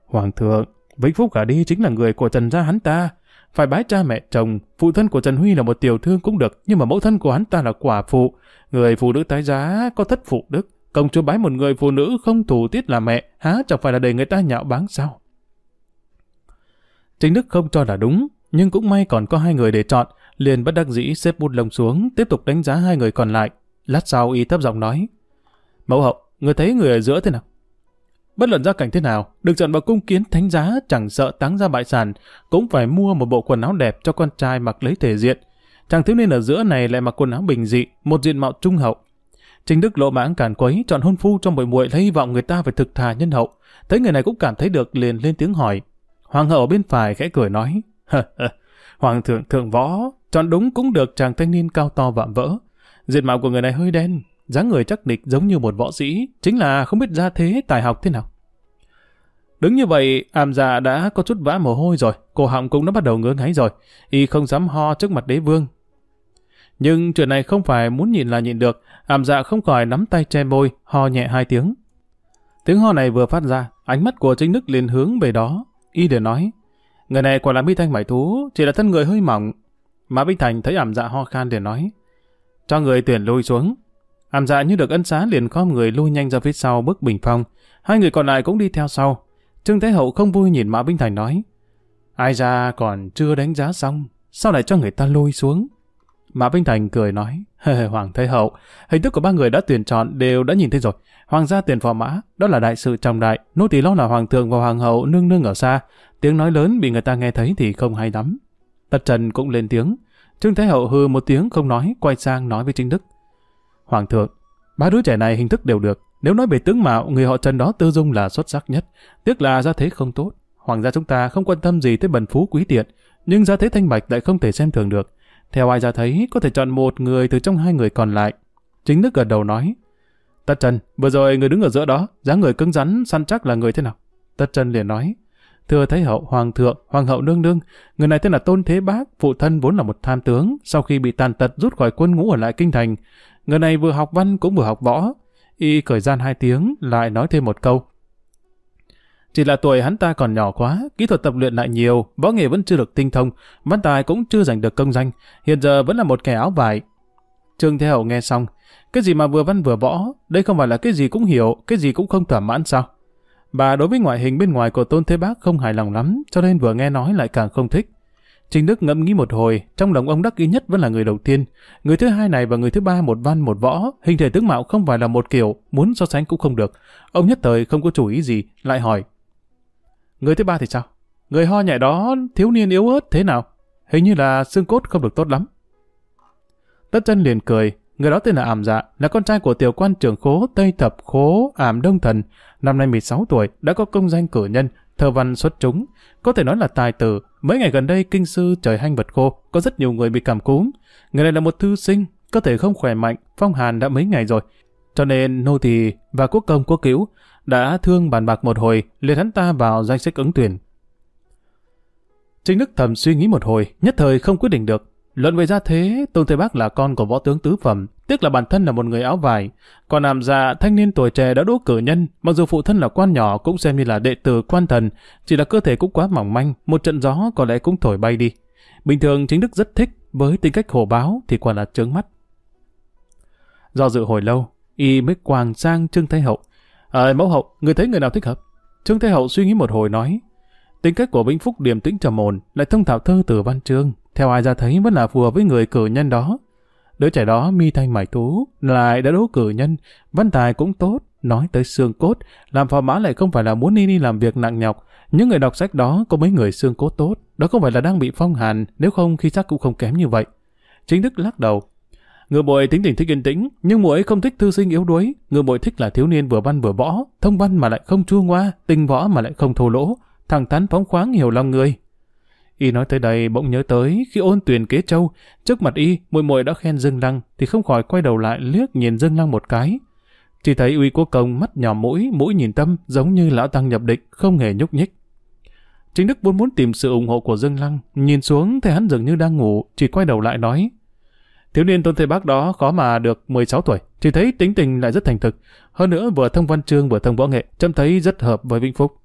Hoàng thượng, Vĩnh Phúc cả đi chính là người của Trần gia hắn ta. Phải bái cha mẹ chồng, phụ thân của Trần Huy là một tiểu thương cũng được, nhưng mà mẫu thân của hắn ta là quả phụ. Người phụ nữ tái giá có thất phụ đức. Công chúa bái một người phụ nữ không thủ tiết là mẹ, há chẳng phải là để người ta nhạo báng sao? Chính Đức không cho là đúng, nhưng cũng may còn có hai người để chọn, liền bất đắc dĩ xếp bút lông xuống, tiếp tục đánh giá hai người còn lại. Lát sau y thấp giọng nói, Mẫu hậu, người thấy người ở giữa thế nào? Bất luận gia cảnh thế nào, được chọn vào cung kiến thánh giá chẳng sợ táng ra bại sản, cũng phải mua một bộ quần áo đẹp cho con trai mặc lấy thể diện. chàng thiếu niên ở giữa này lại mặc quần áo bình dị, một diện mạo trung hậu. Trình Đức lộ mãng cản quấy, chọn hôn phu trong buổi muội lấy hy vọng người ta phải thực thà nhân hậu. Thấy người này cũng cảm thấy được liền lên tiếng hỏi. Hoàng hậu ở bên phải khẽ cười nói, Hoàng thượng thượng võ, chọn đúng cũng được chàng thanh niên cao to vạm vỡ. Diện mạo của người này hơi đen, dáng người chắc địch giống như một võ sĩ, chính là không biết ra thế tài học thế nào. Đứng như vậy, ảm dạ đã có chút vã mồ hôi rồi, cổ họng cũng đã bắt đầu ngứa ngáy rồi, y không dám ho trước mặt đế vương. Nhưng chuyện này không phải muốn nhìn là nhìn được, ảm dạ không khỏi nắm tay che môi, ho nhẹ hai tiếng. Tiếng ho này vừa phát ra, ánh mắt của chính Đức liền hướng về đó, y để nói, người này quả là mi thanh mải thú, chỉ là thân người hơi mỏng. Mã Bích Thành thấy ảm dạ ho khan để nói, cho người tuyển lui xuống. Ảm dạ như được ân xá liền khom người lui nhanh ra phía sau bức bình phong, hai người còn lại cũng đi theo sau. Trương Thế Hậu không vui nhìn Mã Bích Thành nói, ai ra còn chưa đánh giá xong, sao lại cho người ta lôi xuống? Mã Vinh Thành cười nói, Hoàng Thế Hậu, hình thức của ba người đã tuyển chọn đều đã nhìn thấy rồi. Hoàng gia tuyển phò mã, đó là đại sự trọng đại, nô tỳ lo là Hoàng thượng và Hoàng hậu nương nương ở xa, tiếng nói lớn bị người ta nghe thấy thì không hay lắm. Tất Trần cũng lên tiếng, Trương thái Hậu hư một tiếng không nói, quay sang nói với Trinh Đức. Hoàng thượng, ba đứa trẻ này hình thức đều được, nếu nói về tướng mạo, người họ Trần đó tư dung là xuất sắc nhất. Tiếc là gia thế không tốt. Hoàng gia chúng ta không quan tâm gì tới bần phú quý tiện, nhưng gia thế thanh bạch lại không thể xem thường được. Theo ai ra thấy, có thể chọn một người từ trong hai người còn lại. Chính Đức gật đầu nói, Tất Trần, vừa rồi người đứng ở giữa đó, dáng người cứng rắn, săn chắc là người thế nào? Tất Trần liền nói, Thưa Thái Hậu, Hoàng thượng, Hoàng hậu nương nương, người này tên là Tôn Thế Bác, phụ thân vốn là một tham tướng, sau khi bị tàn tật rút khỏi quân ngũ ở lại kinh thành. Người này vừa học văn cũng vừa học võ, Y cởi gian hai tiếng, lại nói thêm một câu. Chỉ là tuổi hắn ta còn nhỏ quá, kỹ thuật tập luyện lại nhiều, võ nghề vẫn chưa được tinh thông, văn tài cũng chưa giành được công danh, hiện giờ vẫn là một kẻ áo vải. Trương Thế Hậu nghe xong, cái gì mà vừa văn vừa võ, đây không phải là cái gì cũng hiểu, cái gì cũng không thỏa mãn sao? Bà đối với ngoại hình bên ngoài của Tôn Thế Bác không hài lòng lắm, cho nên vừa nghe nói lại càng không thích. Trình Đức ngẫm nghĩ một hồi, trong lòng ông đắc ý nhất vẫn là người đầu tiên. Người thứ hai này và người thứ ba một văn một võ, hình thể tướng mạo không phải là một kiểu, muốn so sánh cũng không được. Ông nhất thời không có chủ ý gì, lại hỏi. Người thứ ba thì sao? Người ho nhẹ đó thiếu niên yếu ớt thế nào? Hình như là xương cốt không được tốt lắm. Tất chân liền cười, người đó tên là Ảm Dạ, là con trai của tiểu quan trưởng khố Tây Thập Khố Ảm Đông Thần, năm nay 16 tuổi, đã có công danh cử nhân, thơ văn xuất chúng, có thể nói là tài tử. Mấy ngày gần đây kinh sư trời hanh vật khô, có rất nhiều người bị cảm cúm. Người này là một thư sinh, có thể không khỏe mạnh, phong hàn đã mấy ngày rồi. Cho nên nô tỳ và quốc công quốc cứu đã thương bàn bạc một hồi, liệt hắn ta vào danh sách ứng tuyển. Trinh Đức thầm suy nghĩ một hồi, nhất thời không quyết định được. Luận về gia thế, Tôn Thế Bác là con của võ tướng tứ phẩm, tức là bản thân là một người áo vải. Còn làm già dạ, thanh niên tuổi trẻ đã đỗ cử nhân, mặc dù phụ thân là quan nhỏ cũng xem như là đệ tử quan thần, chỉ là cơ thể cũng quá mỏng manh, một trận gió có lẽ cũng thổi bay đi. Bình thường chính Đức rất thích, với tính cách hổ báo thì quả là trướng mắt. Do dự hồi lâu, y mới quàng sang Trương Thái Hậu. À, mẫu hậu, người thấy người nào thích hợp? Trương Thái Hậu suy nghĩ một hồi nói, tính cách của Vĩnh Phúc điềm tĩnh trầm ổn, lại thông thạo thơ từ văn chương, theo ai ra thấy vẫn là phù hợp với người cử nhân đó. Đứa trẻ đó mi thanh mải tú, lại đã đỗ cử nhân, văn tài cũng tốt, nói tới xương cốt, làm phò mã lại không phải là muốn đi đi làm việc nặng nhọc. Những người đọc sách đó có mấy người xương cốt tốt, đó không phải là đang bị phong hàn, nếu không khi chắc cũng không kém như vậy. Chính Đức lắc đầu. người bội tính tình thích yên tĩnh, nhưng muội ấy không thích thư sinh yếu đuối. người bội thích là thiếu niên vừa văn vừa võ, thông văn mà lại không chua ngoa, tinh võ mà lại không thô lỗ, thẳng thắn phóng khoáng hiểu lòng người. Y nói tới đây bỗng nhớ tới khi ôn tuyển kế châu, trước mặt Y, muội muội đã khen Dương Lăng thì không khỏi quay đầu lại liếc nhìn Dương Lăng một cái. Chỉ thấy uy quốc công mắt nhỏ mũi, mũi nhìn tâm giống như lão tăng nhập định, không hề nhúc nhích. Chính Đức vốn muốn tìm sự ủng hộ của Dương Lăng, nhìn xuống thấy hắn dường như đang ngủ, chỉ quay đầu lại nói. Thiếu niên tôn thầy bác đó khó mà được 16 tuổi, chỉ thấy tính tình lại rất thành thực. Hơn nữa vừa thông văn chương vừa thông võ nghệ, trông thấy rất hợp với Vĩnh Phúc.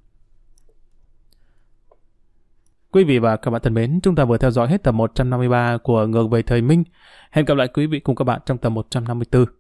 Quý vị và các bạn thân mến, chúng ta vừa theo dõi hết tập 153 của Ngược về thời Minh. Hẹn gặp lại quý vị cùng các bạn trong tập 154.